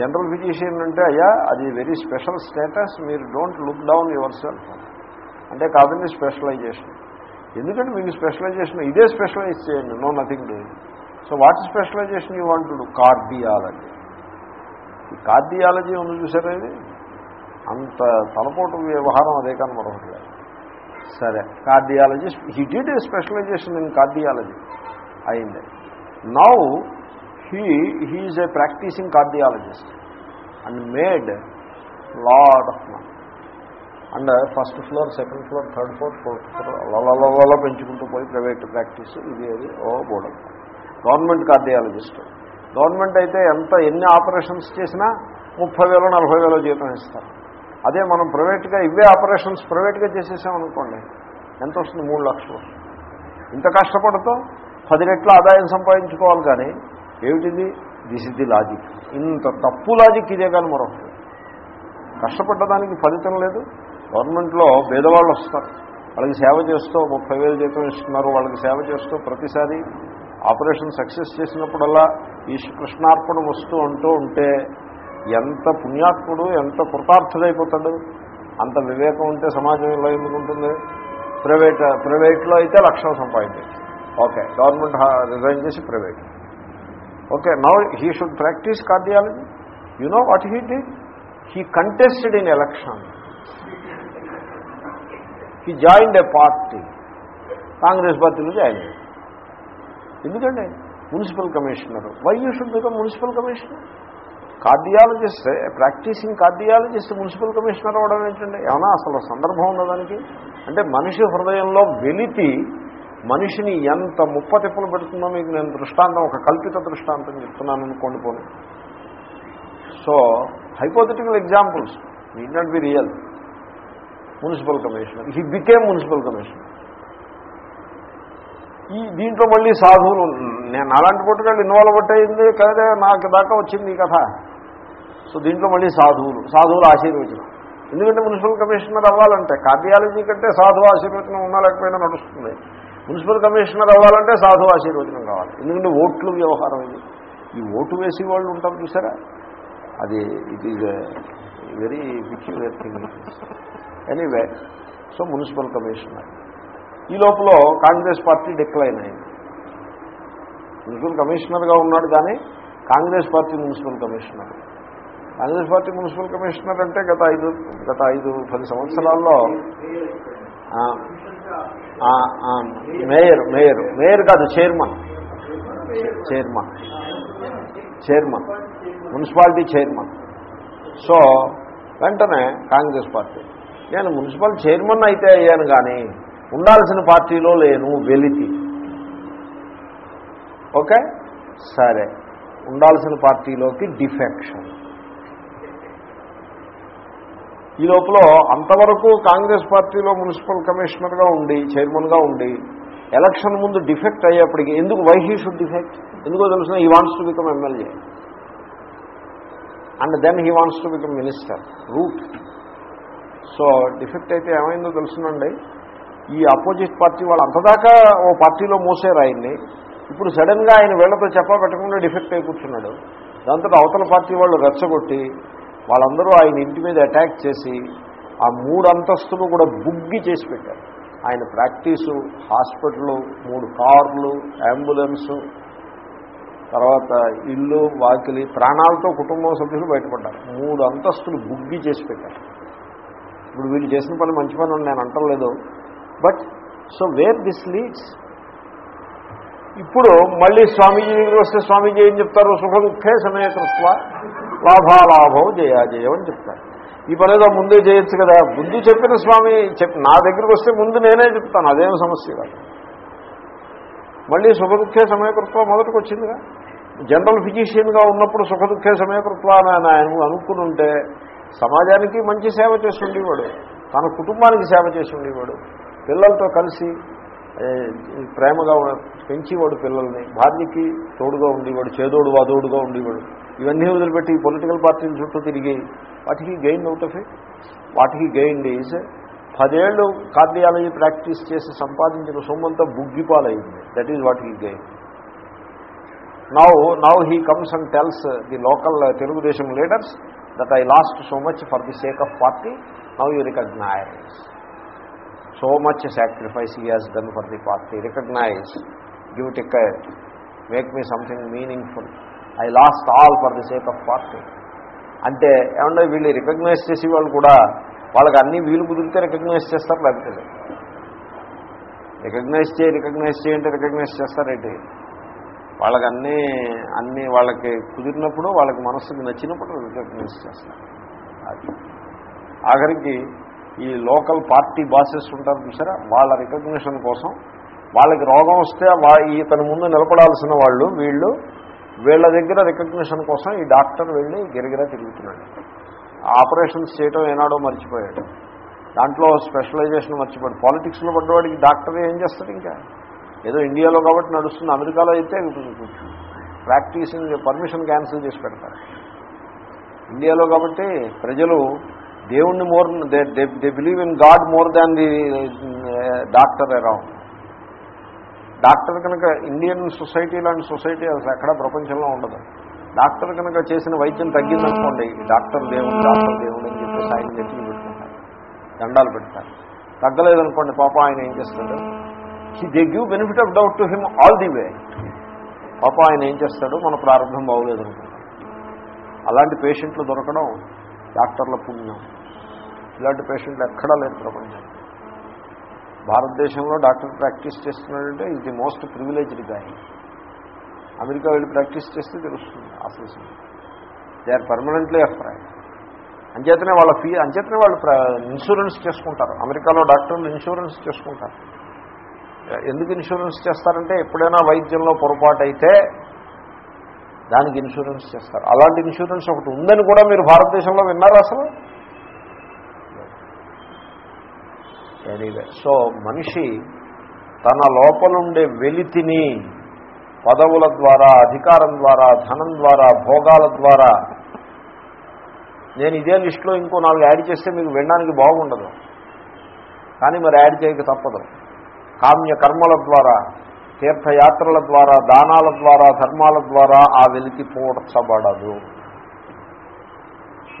జనరల్ ఫిజిషియన్ అంటే అయ్యా అది వెరీ స్పెషల్ స్టేటస్ మీరు don't look down your self అంటే కాదండి స్పెషలైజేషన్ ఎందుకంటే మీకు స్పెషలైజేషన్ ఇదే స్పెషలైజ్ చేయండి no nothing doing so what specialization you want to cardiology ఈ కార్డియాలజీ ఉంది చూసారా ఇది? అంత తలపోటు వ్యవహారం అదే కానీ మరొకటి సరే cardiology he did a specialization in cardiology అయింది. Now he he is a practicing cardiologist and made lot of money and first floor second floor third floor fourth floor అలా పెంచుకుంటూ పోయి ప్రైవేట్ ప్రాక్టీస్ ఇది అది ఓ బోర్డు. గవర్నమెంట్ కార్డియాలజిస్ట్ గవర్నమెంట్ అయితే ఎంత ఎన్ని ఆపరేషన్స్ చేసినా ముప్పై వేలు నలభై వేలు జీతం ఇస్తారు. అదే మనం ప్రైవేట్గా ఇవే ఆపరేషన్స్ ప్రైవేట్గా చేసేసామనుకోండి ఎంత వస్తుంది? మూడు లక్షలు ఇంత కష్టపడుతూ పది రెట్ల ఆదాయం సంపాదించుకోవాలి కానీ ఏమిటిది? దిస్ ఇస్ ది లాజిక్ ఇంత తప్పు లాజిక్ ఇదే కానీ మరొకటి. కష్టపడ్డదానికి ఫలితం లేదు. గవర్నమెంట్లో పేదవాళ్ళు వస్తారు. వాళ్ళకి సేవ చేస్తూ ముప్పై వేలు జీతం ఇస్తున్నారు వాళ్ళకి సేవ చేస్తూ ప్రతిసారి ఆపరేషన్ సక్సెస్ చేసినప్పుడల్లా ఈ కృష్ణార్పణ వస్తూ అంటూ ఉంటే ఎంత పుణ్యాత్ముడు ఎంత కృతార్థుడైపోతాడు? అంత వివేకం ఉంటే సమాజంలో ఎందుకు ఉంటుంది? ప్రైవేట్ ప్రైవేట్లో అయితే లక్షలు సంపాదించవచ్చు. ఓకే గవర్నమెంట్ రిజైన్ చేసి private. Okay now he should practice cardiology. You know what he did? He contested in election. He joined a party. Congress పార్టీలో జాయిన్ ఎందుకండి ఎందుకంటే municipal commissioner. Why you should become municipal commissioner cardiologist practicing cardiologist municipal commissioner అవ్వడం ఏంటండి ఏమన్నా అసలు సందర్భం ఉన్నదానికి అంటే మనిషి హృదయంలో వెలితి మనిషిని ఎంత ముప్పతిప్పలు పెడుతుందో మీకు నేను దృష్టాంతం ఒక కల్పిత దృష్టాంతం చెప్తున్నాను అనుకోండి పోను. So hypothetical examples need not be real municipal commissioner he became municipal commissioner ఈ దీంట్లో మళ్ళీ సాధువులు నేను అలాంటి పుట్టుకెళ్ళి ఇన్వాల్వ్ అయింది కదా నాకు దాకా వచ్చింది ఈ కథ. సో దీంట్లో మళ్ళీ సాధువులు సాధువులు ఆశీర్వచనం. ఎందుకంటే మున్సిపల్ కమిషనర్ అవ్వాలంటే కార్డియాలజీ కంటే సాధువు ఆశీర్వచనం ఉన్నా లేకపోయినా నడుస్తుంది. మున్సిపల్ కమిషనర్ అవ్వాలంటే సాధువు ఆశీర్వచనం కావాలి. ఎందుకంటే ఓట్లు వ్యవహారం ఇది. ఈ ఓటు వేసి వాళ్ళు ఉంటారు చూసారా? అది it is very peculiar thing anyway so municipal commissioner. ఈ లోపల కాంగ్రెస్ పార్టీ డిక్లైన్ అయింది. మున్సిపల్ కమిషనర్గా ఉన్నాడు కానీ Congress party municipal commissioner. Congress party municipal commissioner అంటే గత ఐదు గత ఐదు పది సంవత్సరాల్లో మేయర్ మేయర్ మేయర్ కాదు chairman. Chairman. Chairman. Municipality chairman. So వెంటనే కాంగ్రెస్ పార్టీ. నేను మున్సిపల్ చైర్మన్ అయితే అయ్యాను కానీ ఉండాల్సిన పార్టీలో లేను వెలితి. ఓకే? సరే. ఉండాల్సిన పార్టీలోకి డిఫెక్షన్. ఈ లోపల అంతవరకు కాంగ్రెస్ పార్టీలో మున్సిపల్ కమిషనర్గా ఉండి చైర్మన్గా ఉండి ఎలక్షన్ ముందు డిఫెక్ట్ అయ్యేప్పటికీ ఎందుకు వై హీ షుడ్ డిఫెక్ట్ ఎందుకో తెలుసిన he wants to become MLA and then he wants to become minister route so defect అయితే ఏమైందో తెలుసునండి. ఈ ఆపోజిట్ పార్టీ వాళ్ళు అంతదాకా ఓ పార్టీలో మోసారు ఆయన్ని ఇప్పుడు సడన్గా ఆయన వీళ్ళతో చెప్పా పెట్టకుండా డిఫెక్ట్ అయి కూర్చున్నాడు. దాంతో అవతల పార్టీ వాళ్ళు రెచ్చగొట్టి వాళ్ళందరూ ఆయన ఇంటి మీద అటాక్ చేసి ఆ మూడు అంతస్తులు కూడా బుగ్గి చేసి పెట్టారు. ఆయన ప్రాక్టీసు హాస్పిటల్ మూడు కార్లు అంబులెన్సు తర్వాత ఇల్లు వాకిలి ప్రాణాలతో కుటుంబం సభ్యులు బయటపడ్డారు. మూడు అంతస్తులు బుగ్గి చేసి పెట్టారు. ఇప్పుడు వీళ్ళు చేసిన పని మంచి పని నేను అంటలేదు. But so where this leads. ఇప్పుడు మళ్ళీ స్వామీజీ దగ్గర వస్తే స్వామీజీ ఏం చెప్తారు? సుఖ దుఃఖే సమయకృత్వ లాభాలాభం జయాజయం అని చెప్తారు. ఈ పనేదో ముందే చేయొచ్చు కదా. ముందు చెప్పిన స్వామి చెప్పి నా దగ్గరికి వస్తే ముందు నేనే చెప్తాను అదేం సమస్య కాదు. మళ్ళీ సుఖ దుఃఖే సమయకృత్వం మొదటికి వచ్చిందిగా జనరల్ ఫిజిషియన్గా ఉన్నప్పుడు సుఖ దుఃఖే సమయకృత్వ అని ఆయన అనుకుని ఉంటే సమాజానికి మంచి సేవ చేసి ఉండేవాడు తన కుటుంబానికి సేవ చేసి ఉండేవాడు పిల్లలతో కలిసి ప్రేమగా పెంచేవాడు పిల్లల్ని భార్యకి తోడుగా ఉండేవాడు చేదోడు వాదోడుగా ఉండేవాడు. ఇవన్నీ వదిలిపెట్టి పొలిటికల్ పార్టీల చుట్టూ తిరిగి వాటికి గెయిన్ అవుట్ ఆఫ్ ఇట్ వాటికి గెయిన్ ఈజ్ పదేళ్ళు కార్డియాలజీ ప్రాక్టీస్ చేసి సంపాదించిన సొమ్మంతా బుగ్గిపాలైంది. That is what he gain now now he comes and tells the local Telugu Desam leaders that I lost so much for the sake of party now you recognize so much sacrifice he has done for the party recognize give ticket make me something meaningful I lost all for the sake of party అంటే ఏమన్నా వీళ్ళు recognise చేసి వాళ్ళు కూడా వాళ్ళకి అన్ని వీలు కుదిరితే రికగ్నైజ్ చేస్తారు లేకపోతే రికగ్నైజ్ చేయి రికగ్నైజ్ చేయంటే రికగ్నైజ్ చేస్తారేంటి వాళ్ళకి అన్నీ అన్నీ వాళ్ళకి కుదిరినప్పుడు వాళ్ళకి మనస్సుకి నచ్చినప్పుడు రికగ్నైజ్ చేస్తారు. అది. ఆఖరికి ఈ లోకల్ పార్టీ బాసెస్ ఉంటారు చూసారా? వాళ్ళ రికగ్నిషన్ కోసం. వాళ్ళకి రోగం వస్తే వా ఇతని ముందు నిలబడాల్సిన వాళ్ళు వీళ్ళు వీళ్ళ దగ్గర రికగ్నిషన్ కోసం ఈ డాక్టర్ వెళ్ళి గిరిగిరా తిరుగుతున్నాడు. ఆపరేషన్స్ చేయటం ఏనాడో మర్చిపోయాడు. దాంట్లో స్పెషలైజేషన్ మర్చిపోయాడు. పాలిటిక్స్లో పడ్డవాడికి డాక్టర్ ఏం చేస్తాడు ఇంకా? ఏదో ఇండియాలో కాబట్టి నడుస్తుంది. అమెరికాలో అయితే ప్రాక్టీసింగ్ పర్మిషన్ క్యాన్సిల్ చేసి పెడతారు. ఇండియాలో కాబట్టి ప్రజలు దేవుణ్ణి more they believe in god more than the doctor around. Doctor కనుక ఇండియన్ సొసైటీ లాంటి సొసైటీ అసలు ఎక్కడ ప్రపంచంలో ఉండదు. డాక్టర్ కనుక చేసిన వైద్యం తగ్గిందనుకోండి డాక్టర్ దేవుడు డాక్టర్ దేవుడు అని చెప్పి సాయం చేతులు పెట్టుకుంటారు. దండాలు పెడతారు. తగ్గలేదనుకోండి పాప ఆయన ఏం చేస్తాడు? They give benefit of doubt to him all the way పాప ఆయన ఏం చేస్తాడు? మన ప్రారంభం బాగోలేదు అనుకుంటాం అలాంటి పేషెంట్లు దొరకడం డాక్టర్ల పుణ్యం. ఇలాంటి పేషెంట్లు ఎక్కడా లేదు ప్రపంచం. భారతదేశంలో డాక్టర్ ప్రాక్టీస్ చేస్తున్నాడంటే ఇది the most privileged guy America వెళ్ళి ప్రాక్టీస్ చేస్తే తెలుస్తుంది అసలు దే ఆర్ పర్మనెంట్లీ అఫ్రైడ్ అంచేతనే వాళ్ళ ఫీ అంచేతనే వాళ్ళు ఇన్సూరెన్స్ చేసుకుంటారు. అమెరికాలో డాక్టర్లు ఇన్సూరెన్స్ చేసుకుంటారు. ఎందుకు ఇన్సూరెన్స్ చేస్తారంటే ఎప్పుడైనా వైద్యంలో పొరపాటు అయితే దానికి ఇన్సూరెన్స్ చేస్తారు. అలాంటి ఇన్సూరెన్స్ ఒకటి ఉందని కూడా మీరు భారతదేశంలో విన్నారా అసలు? ఎనీవే సో మనిషి తన లోపలుండే వెలితిని పదవుల ద్వారా అధికారం ద్వారా ధనం ద్వారా భోగాల ద్వారా నేను ఇదే లిస్టులో ఇంకో నాలుగు యాడ్ చేస్తే మీకు వినడానికి బాగుండదు. కానీ మరి యాడ్ చేయక తప్పదు. కామ్య కర్మల ద్వారా తీర్థయాత్రల ద్వారా దానాల ద్వారా ధర్మాల ద్వారా ఆ వెలికి పూడ్చబడదు.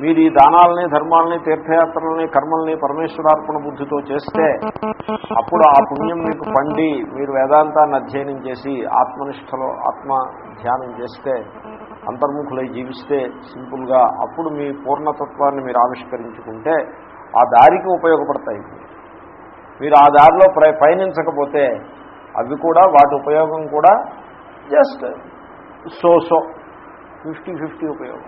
మీరు ఈ దానాలని ధర్మాలని తీర్థయాత్రలని కర్మల్ని పరమేశ్వరార్పణ బుద్ధితో చేస్తే అప్పుడు ఆ పుణ్యం మీకు పండి మీరు వేదాంతాన్ని అధ్యయనం చేసి ఆత్మనిష్టలో ఆత్మ ధ్యానం చేస్తే అంతర్ముఖులై జీవిస్తే సింపుల్గా అప్పుడు మీ పూర్ణతత్వాన్ని మీరు ఆవిష్కరించుకుంటే ఆ దారికి ఉపయోగపడతాయి. మీరు ఆ దారిలో ప్ర పయనించకపోతే అవి కూడా వాటి ఉపయోగం కూడా just so so fifty fifty ఉపయోగం.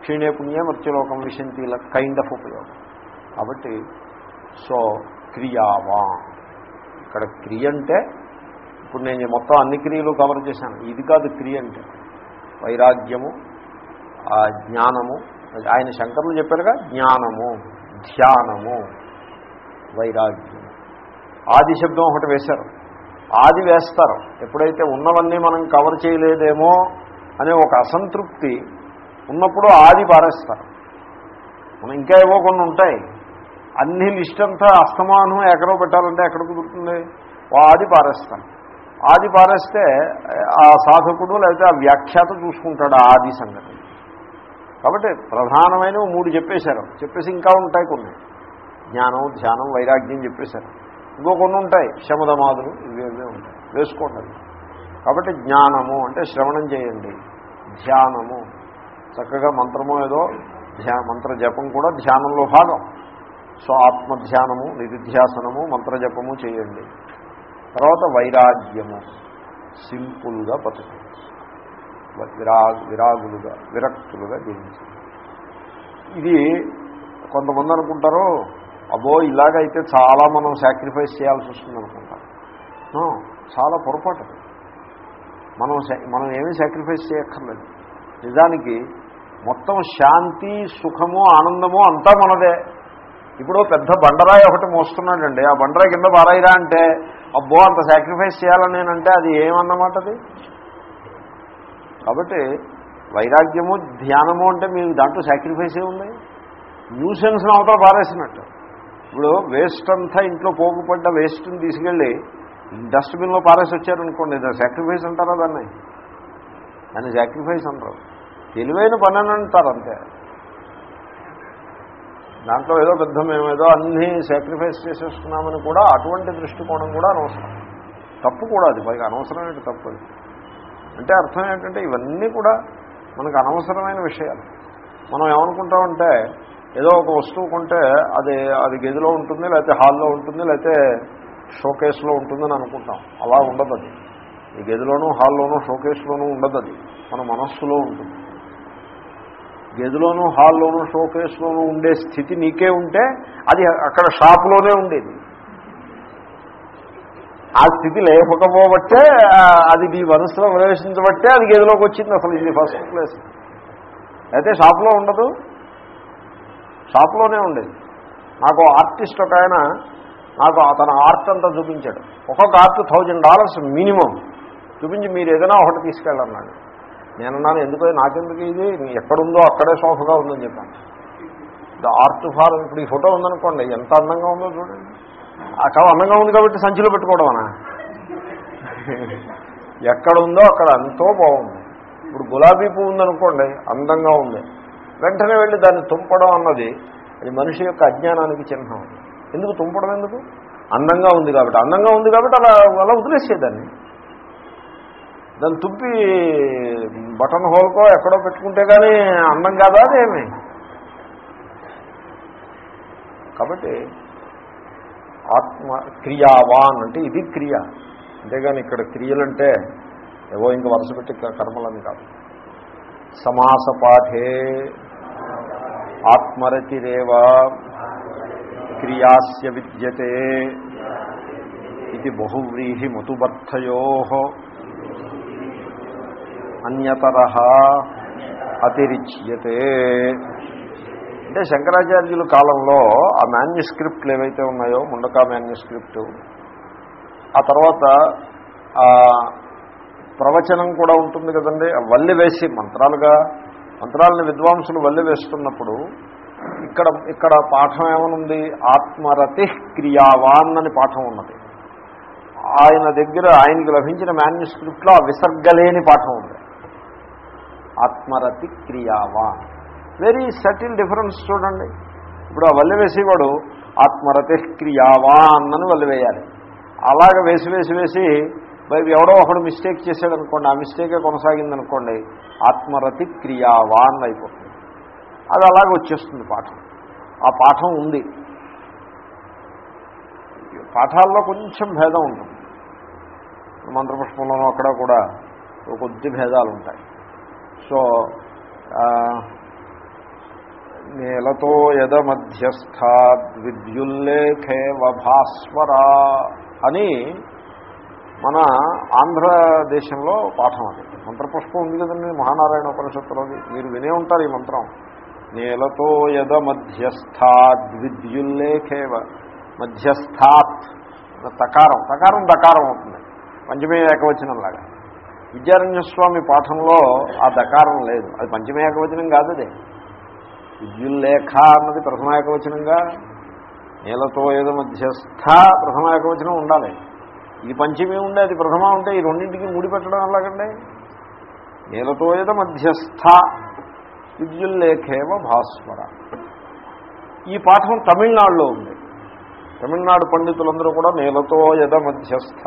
క్షీణే పుణ్యే మృత్యులోకం విశంతి కైండ్ ఆఫ్ ఉపయోగం. కాబట్టి సో క్రియావా. ఇక్కడ క్రియ అంటే ఇప్పుడు నేను మొత్తం అన్ని క్రియలు కవర్ చేశాను. ఇది కాదు క్రియ అంటే. వైరాగ్యము ఆ జ్ఞానము ఆయన శంకరులు చెప్పారుగా జ్ఞానము ధ్యానము వైరాగ్యం. ఆది శబ్దం ఒకటి వేశారు. ఆది వేస్తారు. ఎప్పుడైతే ఉన్నవన్నీ మనం కవర్ చేయలేదేమో అనే ఒక అసంతృప్తి ఉన్నప్పుడు ఆది పారేస్తారు. మనం ఇంకా ఏవో కొన్ని ఉంటాయి. అన్ని లిస్ట్ అంతా అస్తమానం ఎక్కడో పెట్టాలంటే ఎక్కడ కుదురుతుంది? ఆది పారేస్తాను ఆది పారేస్తే ఆ సాధకుడు లేకపోతే ఆ వ్యాఖ్యాత చూసుకుంటాడు ఆది సంగతి. కాబట్టి ప్రధానమైన మూడు చెప్పేశారు. చెప్పేసి ఇంకా ఉంటాయి కొన్ని. జ్ఞానం ధ్యానం వైరాగ్యం చెప్పేశారు. ఇంకో కొన్ని ఉంటాయి. శమదమాదులు ఇవేవే ఉంటాయి. వేసుకోండి కాబట్టి జ్ఞానము అంటే శ్రవణం చేయండి. ధ్యానము. చక్కగా మంత్రము ఏదో ధ్యా మంత్ర జపం కూడా ధ్యానంలో భాగం. సో ఆత్మధ్యానము నిధిధ్యాసనము మంత్రజపము చేయండి. తర్వాత వైరాగ్యము. సింపుల్గా బతుకు విరా విరాగులుగా విరక్తులుగా జీవించాలి ఇది కొంతమంది అనుకుంటారు అబ్బో ఇలాగైతే చాలా మనం సాక్రిఫైస్ చేయాల్సి వస్తుంది అనుకుంటాం. చాలా పొరపాటు. మనం మనం ఏమీ సాక్రిఫైస్ చేయక్కర్లేదు. నిజానికి మొత్తం శాంతి సుఖము ఆనందము అంతా మనదే. ఇప్పుడు పెద్ద బండరాయి ఒకటి మోస్తున్నాడండి. ఆ బండరాయి కింద బారాయిరా అంటే అబ్బో అంత సాక్రిఫైస్ చేయాలని నేనంటే అది ఏమన్నమాట అది కాబట్టి వైరాగ్యము ధ్యానము అంటే మీకు దాంట్లో సాక్రిఫైస్ ఏముంది న్యూసెన్స్ను అవతల పారేసినట్టు. ఇప్పుడు వేస్ట్ అంతా ఇంట్లో పోగుపడ్డ వేస్ట్ని తీసుకెళ్ళి డస్ట్బిన్లో పారేసి వచ్చారనుకోండి దాన్ని సాక్రిఫైస్ అంటారా దాన్ని? దాన్ని సాక్రిఫైస్ అంటారు. తెలివైన పని అని అంటారు అంతే. దాంట్లో ఏదో పెద్ద మేము ఏదో అన్నీ సాక్రిఫైస్ చేసేస్తున్నామని కూడా అటువంటి దృష్టికోణం కూడా అనవసరం. తప్పు కూడా అది పైగా అనవసరమైన తప్పు అది. అంటే అర్థం ఏంటంటే ఇవన్నీ కూడా మనకు అనవసరమైన విషయాలు. మనం ఏమనుకుంటామంటే ఏదో ఒక వస్తువు కొంటే అది అది గదిలో ఉంటుంది లేకపోతే హాల్లో ఉంటుంది లేకపోతే షోకేస్లో ఉంటుందని అనుకుంటాం. అలా ఉండదు అది. ఈ గదిలోనూ హాల్లోనూ షోకేస్లోనూ ఉండదు అది. మన మనస్సులో ఉంటుంది. గదిలోనూ హాల్లోనూ షోకేస్లోనూ ఉండే స్థితి నీకే ఉంటే అది అక్కడ షాప్లోనే ఉండేది. ఆ స్థితి లేకపోబట్టే అది నీ మనసులో ప్రవేశించబట్టే అది గదిలోకి వచ్చింది అసలు ఇది ఫస్ట్ ప్లేస్ అయితే షాప్లో ఉండదు. షాప్లోనే ఉండేది. నాకు ఆర్టిస్ట్ ఒక ఆయన నాకు తన ఆర్ట్ అంతా చూపించాడు. ఒక్కొక్క ఆర్ట్ థౌజండ్ డాలర్స్ మినిమం. చూపించి మీరు ఏదైనా ఒకటి తీసుకెళ్ళన్నాడు నేనన్నాను ఎందుకో? నాకెందుకు ఇది? ఎక్కడుందో అక్కడే సోఫగా ఉందని చెప్పాను. ద ఆర్ట్ ఫార్ ఇప్పుడు ఈ ఫోటో ఉందనుకోండి ఎంత అందంగా ఉందో చూడండి. అక్కడ అందంగా ఉంది కాబట్టి సంచిలో పెట్టుకోవడం అనా ఎక్కడ ఉందో అక్కడ ఎంతో బాగుంది. ఇప్పుడు గులాబీ పువ్వు ఉందనుకోండి అందంగా ఉంది. వెంటనే వెళ్ళి దాన్ని తుంపడం అన్నది అది మనిషి యొక్క అజ్ఞానానికి చిహ్నం. ఎందుకు తుంపడం ఎందుకు? అందంగా ఉంది కాబట్టి. అందంగా ఉంది కాబట్టి అలా అలా వదిలేసేదాన్ని దాన్ని. తుంపి బటన్ హోల్కో ఎక్కడో పెట్టుకుంటే కానీ అందం కాదా అదేమి? కాబట్టి ఆత్మ క్రియావాన్ అంటే ఇది క్రియ. అంతేగాని ఇక్కడ క్రియలంటే ఏవో ఇంక వరుస పెట్టి కర్మలని కాదు. సమాస పాఠే ఆత్మరతిరేవ క్రియాస్య విద్యతే ఇది బహువ్రీహి మతుబర్థయో అన్యతర అతిరిచ్యతే అంటే శంకరాచార్యుల కాలంలో ఆ మాన్యుస్క్రిప్ట్లు ఏవైతే ఉన్నాయో ముండకా మాన్యుస్క్రిప్ట్ ఆ తర్వాత ప్రవచనం కూడా ఉంటుంది కదండి వల్లి వేసి మంత్రాలుగా మంత్రాలను విద్వాంసులు వల్లి వేస్తున్నప్పుడు ఇక్కడ ఇక్కడ పాఠం ఏమనుంది? ఆత్మరతి క్రియావాన్ అని పాఠం ఉన్నది. ఆయన దగ్గర ఆయనకి లభించిన మాన్యుస్క్రిప్ట్లో ఆ విసర్గలేని పాఠం ఉంది. ఆత్మరతి క్రియావాన్. వెరీ సటిల్ డిఫరెన్స్ చూడండి. ఇప్పుడు ఆ వల్లి వేసేవాడు ఆత్మరతి క్రియావాన్ అని వల్లి వేయాలి. అలాగ వేసి వేసి వేసి మరి ఎవడో ఒకడు మిస్టేక్ చేశాడు అనుకోండి ఆ మిస్టేకే కొనసాగిందనుకోండి ఆత్మరతి క్రియావాన్ అయిపోతుంది అది అలాగే వచ్చేస్తుంది పాఠం. ఆ పాఠం ఉంది. పాఠాల్లో కొంచెం భేదం ఉంటుంది. మంత్రపుష్పంలోనూ అక్కడ కూడా కొద్ది భేదాలు ఉంటాయి సో నేలతో యద మధ్యస్థాద్ విద్యుల్లేఖేవ భాస్వరా అని మన ఆంధ్రదేశంలో పాఠం అది. మంత్రపుష్పం ఉంది కదండి మహానారాయణ ఉపనిషత్తులోది. మీరు వినే ఉంటారు ఈ మంత్రం. నేలతో యద మధ్యస్థాద్విద్యుల్లేఖేవ మధ్యస్థాత్. తకారం. తకారం దకారం అవుతుంది. పంచమే ఏకవచనంలాగా. విద్యారణ్యస్వామి పాఠంలో ఆ దకారం లేదు. అది పంచమే ఏకవచనం కాదు అదే. విద్యుల్లేఖ అన్నది ప్రథమ ఏకవచనంగా నేలతో ఏదో మధ్యస్థ ప్రథమ ఏకవచనం ఉండాలి. ఇది పంచమి ఉండే అది ప్రథమ ఉంటే ఈ రెండింటికి ముడి పెట్టడం అలాగండి నేలతో ఏదో మధ్యస్థ విద్యుల్లేఖేవ భాస్వర. ఈ పాఠం తమిళనాడులో ఉంది. తమిళనాడు పండితులందరూ కూడా నేలతో యద మధ్యస్థ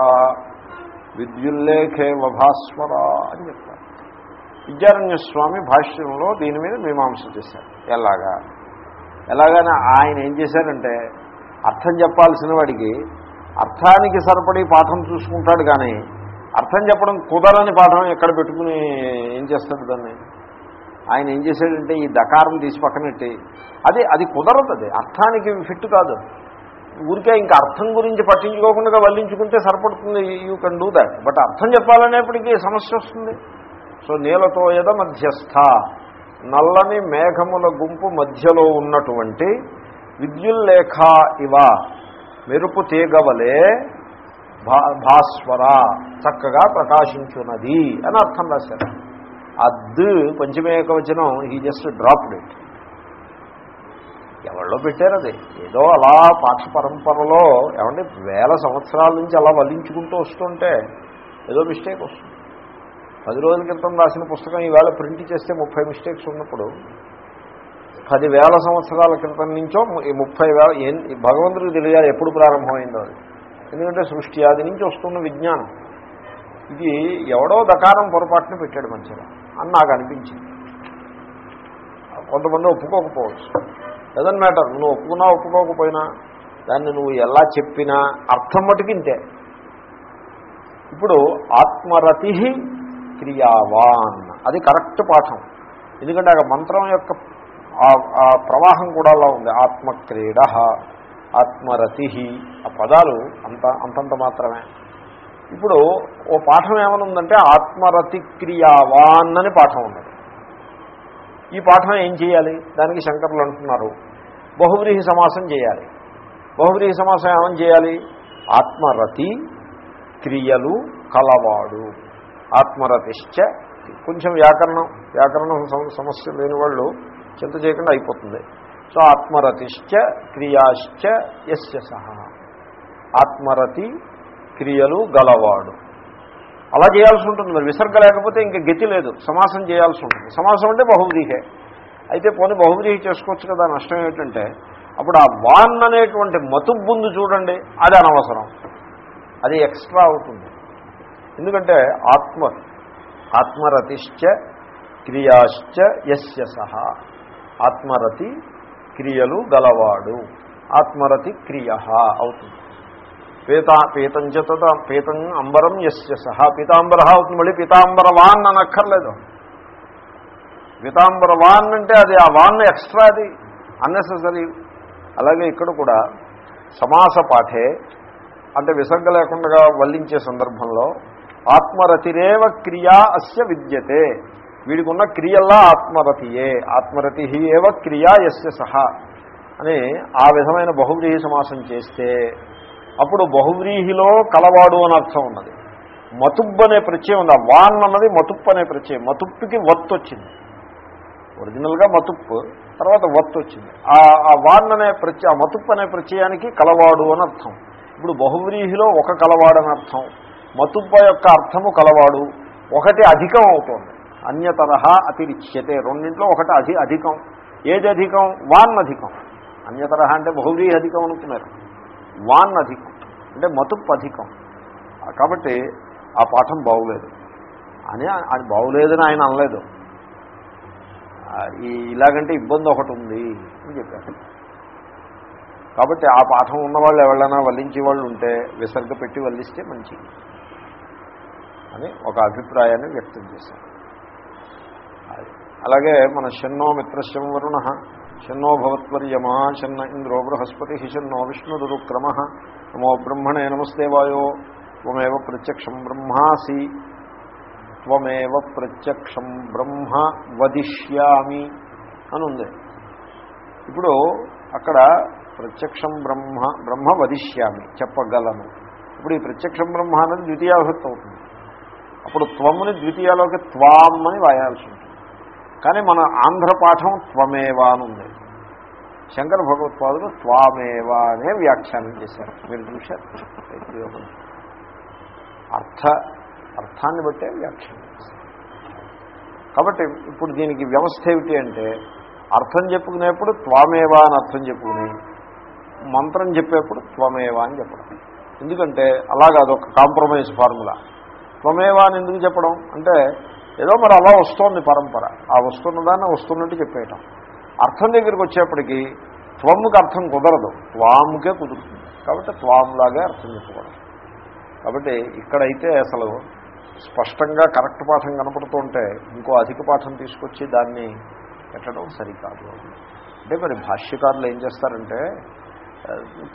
విద్యుల్లేఖేవ భాస్వర అని చెప్తారు విద్యారణ్య స్వామి భాష్యంలో దీని మీద మీమాంస చేశారు. ఎలాగా? ఎలాగైనా ఆయన ఏం చేశారంటే అర్థం చెప్పాల్సిన వాడికి అర్థానికి సరిపడి పాఠం చూసుకుంటాడు కానీ అర్థం చెప్పడం కుదరని పాఠం ఎక్కడ పెట్టుకుని ఏం చేస్తాడు దాన్ని? ఆయన ఏం చేశాడంటే ఈ దకారం తీసి పక్కనట్టి అది అది కుదరదు అది. అర్థానికి ఫిట్ కాదు ఊరికే ఇంకా అర్థం గురించి పట్టించుకోకుండా వల్లించుకుంటే సరిపడుతుంది. You can do that but అర్థం చెప్పాలనేప్పటికీ సమస్య వస్తుంది. సో నీలతో ఎద మధ్యస్థ. నల్లని మేఘముల గుంపు మధ్యలో ఉన్నటువంటి విద్యుల్లేఖ ఇవ. మెరుపు తీగవలే భా భాస్వర చక్కగా ప్రకాశించున్నది అని అర్థం రాశారు. అద్దు పంచమేకవచనం హీ జస్ట్ డ్రాప్డ్ ఇట్ ఎవరిలో పెట్టారది అది? ఏదో అలా పాఠ పరంపరలో ఏమంటే వేల సంవత్సరాల నుంచి అలా వల్లించుకుంటూ వస్తుంటే ఏదో మిస్టేక్ వస్తుంది. పది రోజుల క్రితం రాసిన పుస్తకం ఈవేళ ప్రింట్ చేస్తే ముప్పై మిస్టేక్స్ ఉన్నప్పుడు పదివేల సంవత్సరాల క్రితం నుంచో ఈ ముప్పై వేల భగవంతుడికి తెలియాలి ఎప్పుడు ప్రారంభమైందో అది. ఎందుకంటే సృష్టి ఆది నుంచి వస్తున్న విజ్ఞానం. ఇది ఎవడో దకారం పొరపాటున పెట్టాడు మంచిగా అని నాకు అనిపించింది. కొంతమంది ఒప్పుకోకపోవచ్చు. డజన్ మ్యాటర్ నువ్వు ఒప్పుకున్నా ఒప్పుకోకపోయినా దాన్ని నువ్వు ఎలా చెప్పినా అర్థం మటుకు ఇంతే. ఇప్పుడు ఆత్మరతి క్రియావాన్. అది కరెక్ట్ పాఠం. ఎందుకంటే ఆ మంత్రం యొక్క ఆ- ఆ ప్రవాహం కూడా అలా ఉంది. ఆత్మక్రీడ ఆత్మరతి ఆ పదాలు అంత అంతంత మాత్రమే. ఇప్పుడు ఓ పాఠం ఏమనుందంటే ఆత్మరతి క్రియావాన్ అని పాఠం ఉన్నది. ఈ పాఠం ఏం చేయాలి? దానికి శంకర్లు అంటున్నారు. బహువ్రీహి సమాసం చేయాలి. బహువ్రీహి సమాసం ఏమని చేయాలి? ఆత్మరతి క్రియలు కలవాడు. ఆత్మరతిశ్చ కొంచెం వ్యాకరణం వ్యాకరణం సమ- సమస్య లేని వాళ్ళు చింత చేయకుండా అయిపోతుంది. సో ఆత్మరతిశ్చ క్రియాశ్చ యస్య సహ. ఆత్మరతి క్రియలు గలవాడు. అలా చేయాల్సి ఉంటుంది. మరి విసర్గ లేకపోతే ఇంకా గతి లేదు. సమాసం చేయాల్సి ఉంటుంది. సమాసం అంటే బహువ్రీహే. అయితే పోనీ బహువ్రీహి చేసుకోవచ్చు కదా నష్టం ఏంటంటే అప్పుడు ఆ వాన్ అనేటువంటి మతుబ్బుందు చూడండి అది అనవసరం. అది ఎక్స్ట్రా అవుతుంది. ఎందుకంటే ఆత్మ ఆత్మరతిశ్చ క్రియాశ్చ యస్య సహ. ఆత్మరతి క్రియలు గలవాడు. ఆత్మరతి క్రియ అవుతుంది. పీతా పీతంచ తద పీతం అంబరం యస్య సహ. పీతాంబర అవుతుంది. మళ్ళీ పీతాంబరవాన్ అని అక్కర్లేదు పీతాంబరవాన్ అంటే అది ఆ వాన్ ఎక్స్ట్రా అది అన్నెసెసరీ. అలాగే ఇక్కడ కూడా సమాస పాఠే అంటే విసర్గ లేకుండా వల్లించే సందర్భంలో ఆత్మరతిరేవ క్రియా అస్య విద్యతే. వీడికి ఉన్న క్రియల్లా ఆత్మరతియే. ఆత్మరతి ఏవ క్రియా యస్య సహ అని ఆ విధమైన బహువ్రీహి సమాసం చేస్తే అప్పుడు బహువ్రీహిలో కలవాడు అని అర్థం ఉన్నది. మతుబ్బు అనే ప్రత్యయం ఉంది? ఆ వాన్ అన్నది మతుప్పు అనే ప్రత్యయం. మతుప్పుకి వత్తు వచ్చింది. ఒరిజినల్గా మతుప్పు తర్వాత వత్తు వచ్చింది. ఆ ఆ వాన్ అనే ప్రత్యయ ఆ మతుప్పు అనే ప్రత్యయానికి కలవాడు అని అర్థం. ఇప్పుడు బహువ్రీహిలో ఒక కలవాడు అని అర్థం. మతుప్ప యొక్క అర్థము కలవాడు. ఒకటి అధికం అవుతోంది. అన్యతరహ అతిరిచ్యతే. రెండింట్లో ఒకటి అధి అధికం. ఏది అధికం వాన్ అధికం అన్యతరహ అంటే బహువ్రీహి అధికం అనుకున్నారు. వాన్ అధికం అంటే మతుప్పు అధికం కాబట్టి ఆ పాఠం బాగులేదు అని అది బాగులేదని ఆయన అనలేదు. ఈ ఇలాగంటే ఇబ్బంది ఒకటి ఉంది అని చెప్పారు. కాబట్టి ఆ పాఠం ఉన్నవాళ్ళు ఎవరైనా వల్లించే వాళ్ళు ఉంటే విసర్గ పెట్టి వల్లిస్తే మంచిది. అని ఒక అభిప్రాయాన్ని వ్యక్తం చేశారు. అలాగే మన శన్నో మిత్రశం వరుణ షన్నో భవత్వర్యమా షన్న ఇంద్రో బృహస్పతి షన్నో విష్ణురుక్రమ నమో బ్రహ్మణే నమస్తే వాయో త్వమేవ ప్రత్యక్షం బ్రహ్మాసి త్వమేవ ప్రత్యక్షం బ్రహ్మ వదిష్యామి అని ఉంది ఇప్పుడు అక్కడ ప్రత్యక్షం బ్రహ్మ బ్రహ్మ వదిష్యామి చెప్పగలను. ఇప్పుడు ఈ ప్రత్యక్షం బ్రహ్మ అనేది ద్వితీయాభక్తి అవుతుంది. అప్పుడు త్వముని ద్వితీయాలోకి త్వామ్ అని వాయాల్సి కానీ మన ఆంధ్ర పాఠం త్వమేవా అని ఉంది. శంకర భగవత్పాదులు త్వామేవా అనే వ్యాఖ్యానం చేశారు. మీరు చూశారు. అర్థ అర్థాన్ని బట్టే వ్యాఖ్యానం చేశారు. కాబట్టి ఇప్పుడు దీనికి వ్యవస్థ ఏమిటి అంటే అర్థం చెప్పుకునేప్పుడు త్వామేవా అని అర్థం చెప్పుకుని మంత్రం చెప్పేప్పుడు త్వమేవా అని చెప్పడం. ఎందుకంటే అలాగా అదొక కాంప్రమైజ్ ఫార్ములా. త్వమేవా అని ఎందుకు చెప్పడం? అంటే ఏదో మరి అలా వస్తోంది పరంపర. ఆ వస్తున్నదాన్ని వస్తున్నట్టు చెప్పేయటం. అర్థం దగ్గరికి వచ్చేప్పటికీ త్వమ్ముకి అర్థం కుదరదు. త్వాముకే కుదురుతుంది. కాబట్టి త్వాములాగే అర్థం చెప్పుకోవడం కాబట్టి ఇక్కడైతే అసలు స్పష్టంగా కరెక్ట్ పాఠం కనపడుతుంటే ఇంకో అధిక పాఠం తీసుకొచ్చి దాన్ని పెట్టడం సరికాదు. అంటే మరి భాష్యకారులు ఏం చేస్తారంటే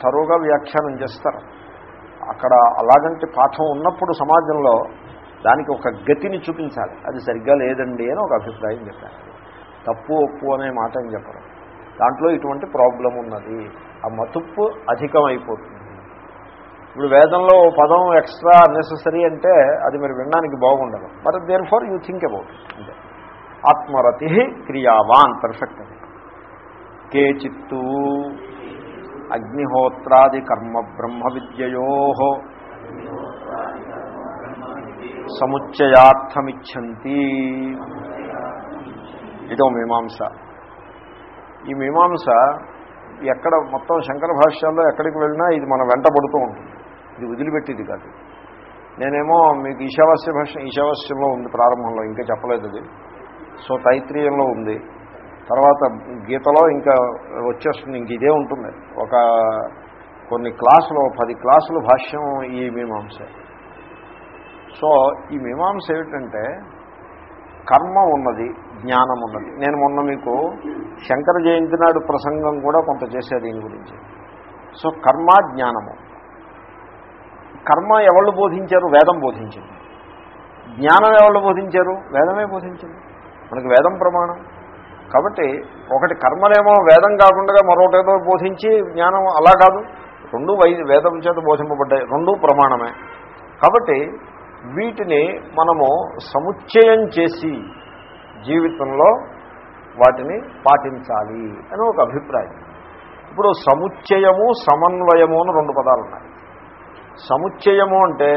తరువుగా వ్యాఖ్యానం చేస్తారు. అక్కడ అలాగంటి పాఠం ఉన్నప్పుడు సమాజంలో దానికి ఒక గతిని చూపించాలి. అది సరిగ్గా లేదండి అని ఒక అభిప్రాయం చెప్పారు. తప్పు ఒప్పు అనే మాట అని చెప్పరు. దాంట్లో ఇటువంటి ప్రాబ్లం ఉన్నది. ఆ మతుప్పు అధికమైపోతుంది. ఇప్పుడు వేదంలో పదం ఎక్స్ట్రా అన్నెసెసరీ అంటే అది మీరు వినడానికి బాగుండదు. But therefore you think about అంటే ఆత్మరతి క్రియావాన్. పర్ఫెక్ట్ అది. కేచిత్తు అగ్నిహోత్రాది కర్మ బ్రహ్మ విద్యయో. సముచ్చయార్థమిచ్చంతి. ఇదో మీమాంస. ఈ మీమాంస ఎక్కడ మొత్తం శంకర భాష్యాల్లో ఎక్కడికి వెళ్ళినా ఇది మన వెంటబడుతూ ఉంటుంది. ఇది వదిలిపెట్టేది కాదు. నేనేమో మీకు ఈశావాస్య భాష ఈశావాస్యంలో ఉంది ప్రారంభంలో ఇంకా చెప్పలేదు అది. సో తైత్రీయంలో ఉంది. తర్వాత గీతలో ఇంకా వచ్చేస్తుంది ఇంక ఇదే ఉంటుంది. ఒక కొన్ని క్లాసులు పది క్లాసులు భాష్యం ఈ మీమాంస. సో ఈ మీమాంస ఏమిటంటే కర్మ ఉన్నది జ్ఞానం ఉన్నది. నేను మొన్న మీకు శంకర జయంతి నాడు ప్రసంగం కూడా కొంత చేసే దీని గురించి. సో కర్మ జ్ఞానము. కర్మ ఎవళ్ళు బోధించారు? వేదం బోధించింది. జ్ఞానం ఎవళ్ళు బోధించారు? వేదమే బోధించింది. మనకి వేదం ప్రమాణం. కాబట్టి ఒకటి కర్మలేమో వేదం కాకుండా మరొకటేదో బోధించి జ్ఞానం అలా కాదు. రెండు వై వేదం చేత బోధింపబడ్డాయి. రెండూ ప్రమాణమే. కాబట్టి వీటిని మనము సముచ్చయం చేసి జీవితంలో వాటిని పాటించాలి అని ఒక అభిప్రాయం. ఇప్పుడు సముచ్చయము సమన్వయము అని రెండు పదాలు ఉన్నాయి సముచ్చయము అంటే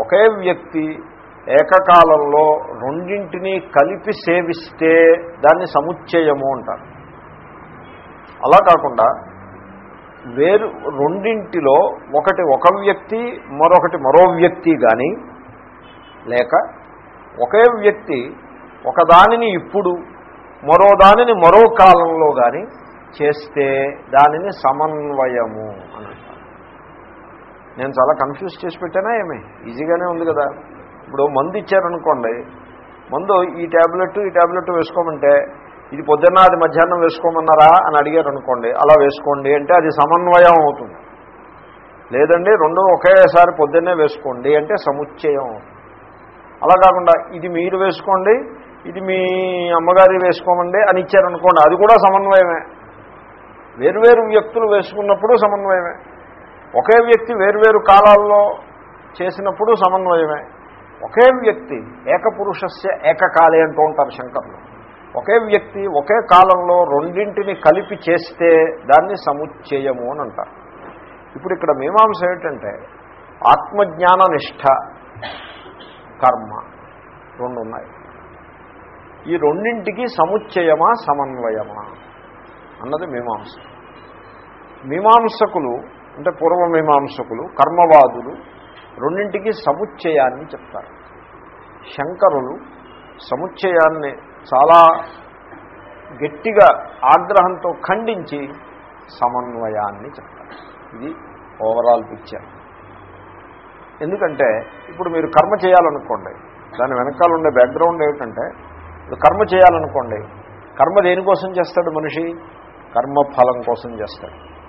ఒకే వ్యక్తి ఏకకాలంలో రెండింటినీ కలిపి సేవిస్తే దాన్ని సముచ్చయము అంటారు. అలా కాకుండా వేరు రెండింటిలో ఒకటి ఒక వ్యక్తి మరొకటి మరో వ్యక్తి కానీ లేక ఒకే వ్యక్తి ఒకదానిని ఇప్పుడు మరో దానిని మరో కాలంలో కానీ చేస్తే దానిని సమన్వయము అని నేను చాలా కన్ఫ్యూజ్ చేసి పెట్టానా ఏమి? ఈజీగానే ఉంది కదా. ఇప్పుడు మందు ఇచ్చారనుకోండి మందు ఈ ట్యాబ్లెట్ ఈ ట్యాబ్లెట్ వేసుకోమంటే ఇది పొద్దున్న అది మధ్యాహ్నం వేసుకోమన్నారా అని అడిగారు అనుకోండి అలా వేసుకోండి అంటే అది సమన్వయం అవుతుంది. లేదండి రెండు ఒకేసారి పొద్దున్నే వేసుకోండి అంటే సముచ్చయం అవుతుంది. అలా కాకుండా ఇది మీరు వేసుకోండి ఇది మీ అమ్మగారి వేసుకోమండి అని ఇచ్చారనుకోండి అది కూడా సమన్వయమే. వేరువేరు వ్యక్తులు వేసుకున్నప్పుడు సమన్వయమే. ఒకే వ్యక్తి వేరువేరు కాలాల్లో చేసినప్పుడు సమన్వయమే. ఒకే వ్యక్తి ఏకపురుషస్య ఏకకాలే అంటూ ఉంటారు శంకర్లు. ఒకే వ్యక్తి ఒకే కాలంలో రెండింటిని కలిపి చేస్తే దాన్ని సముచ్చయము అని అంటారు. ఇప్పుడు ఇక్కడ మీమాంస ఏమిటంటే ఆత్మజ్ఞాన నిష్ఠ కర్మ. రెండు ఉన్నాయి ఈ రెండింటికి సముచ్చయమా సమన్వయమా? అన్నది మీమాంస. మీమాంసకులు అంటే పూర్వమీమాంసకులు కర్మవాదులు రెండింటికి సముచ్చయాన్ని చెప్తారు. శంకరులు సముచ్చయాన్ని చాలా గట్టిగా ఆగ్రహంతో ఖండించి సమన్వయాన్ని చెప్తారు. ఇది ఓవరాల్ పిక్చర్ ఎందుకంటే ఇప్పుడు మీరు కర్మ చేయాలనుకోండి దాని వెనకాల ఉండే బ్యాక్గ్రౌండ్ ఏమిటంటే కర్మ చేయాలనుకోండి కర్మ దేనికోసం చేస్తాడు మనిషి? కర్మఫలం కోసం చేస్తాడు.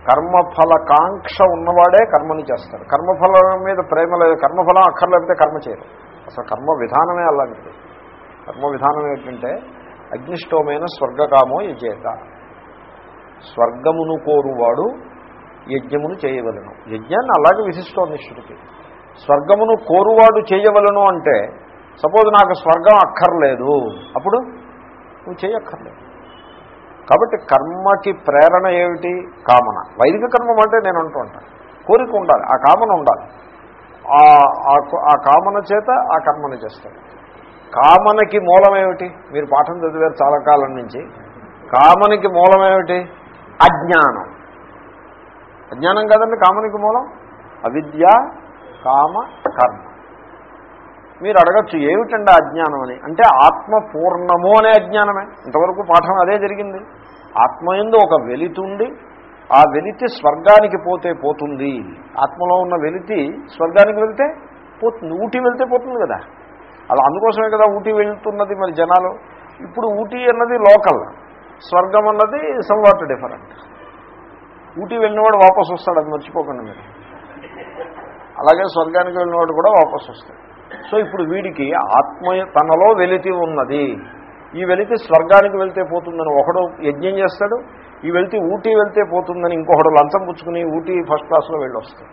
కర్మఫల కాంక్ష ఉన్నవాడే కర్మని చేస్తాడు. కర్మఫలం మీద ప్రేమ లేదు కర్మఫలం అక్కర్లేకపోతే కర్మ చేయరు. అసలు కర్మ విధానమే అలాంటిది. కర్మ విధానం ఏంటంటే అగ్నిష్టోమైన స్వర్గకామో యజేత. స్వర్గమును కోరువాడు యజ్ఞమును చేయవలను. యజ్ఞాన్ని అలాగే విధిస్తోంది శృతి స్వర్గమును కోరువాడు చేయవలను అంటే సపోజ్ నాకు స్వర్గం అక్కర్లేదు అప్పుడు నువ్వు చేయక్కర్లేదు. కాబట్టి కర్మకి ప్రేరణ ఏమిటి? కామన. వైదిక కర్మం అంటే నేను అంటూ ఉంటాను. కోరిక ఉండాలి ఆ కామన ఉండాలి. ఆ- ఆ- కామన చేత ఆ కర్మను చేస్తాడు. కామనకి మూలం ఏమిటి? మీరు పాఠం చదివారు చాలా కాలం నుంచి. కామనికి మూలమేమిటి అజ్ఞానం. అజ్ఞానం కదండి కామనికి మూలం? అవిద్య కామ కర్మ. మీరు అడగచ్చు ఏమిటండి అజ్ఞానం అని? అంటే ఆత్మ పూర్ణము అనే అజ్ఞానమే. ఇంతవరకు పాఠం అదే జరిగింది. ఆత్మయందు ఒక వెలితుండి ఆ వెలితి స్వర్గానికి పోతే పోతుంది. ఆత్మలో ఉన్న వెలితి స్వర్గానికి వెళ్తే పోతుంది. ఊటీ వెళ్తే పోతుంది కదా. అలా అందుకోసమే కదా ఊటీ వెళ్తున్నది మరి జనాలు. ఇప్పుడు ఊటీ అన్నది లోకల్. స్వర్గం అన్నది సంవాట్ డిఫరెంట్. ఊటీ వెళ్ళినవాడు వాపసు వస్తాడు అది మర్చిపోకండి మీరు. అలాగే స్వర్గానికి వెళ్ళినవాడు కూడా వాపసు వస్తాడు. సో ఇప్పుడు వీడికి ఆత్మ తనలో వెలితి ఉన్నది. ఈ వెలితి స్వర్గానికి వెళ్తే పోతుందని ఒకడు యజ్ఞం చేస్తాడు ఈ వెళ్తే ఊటీ వెళ్తే పోతుందని ఇంకొకడు లంచం పుచ్చుకుని ఊటీ ఫస్ట్ క్లాస్లో వెళ్ళొస్తాడు.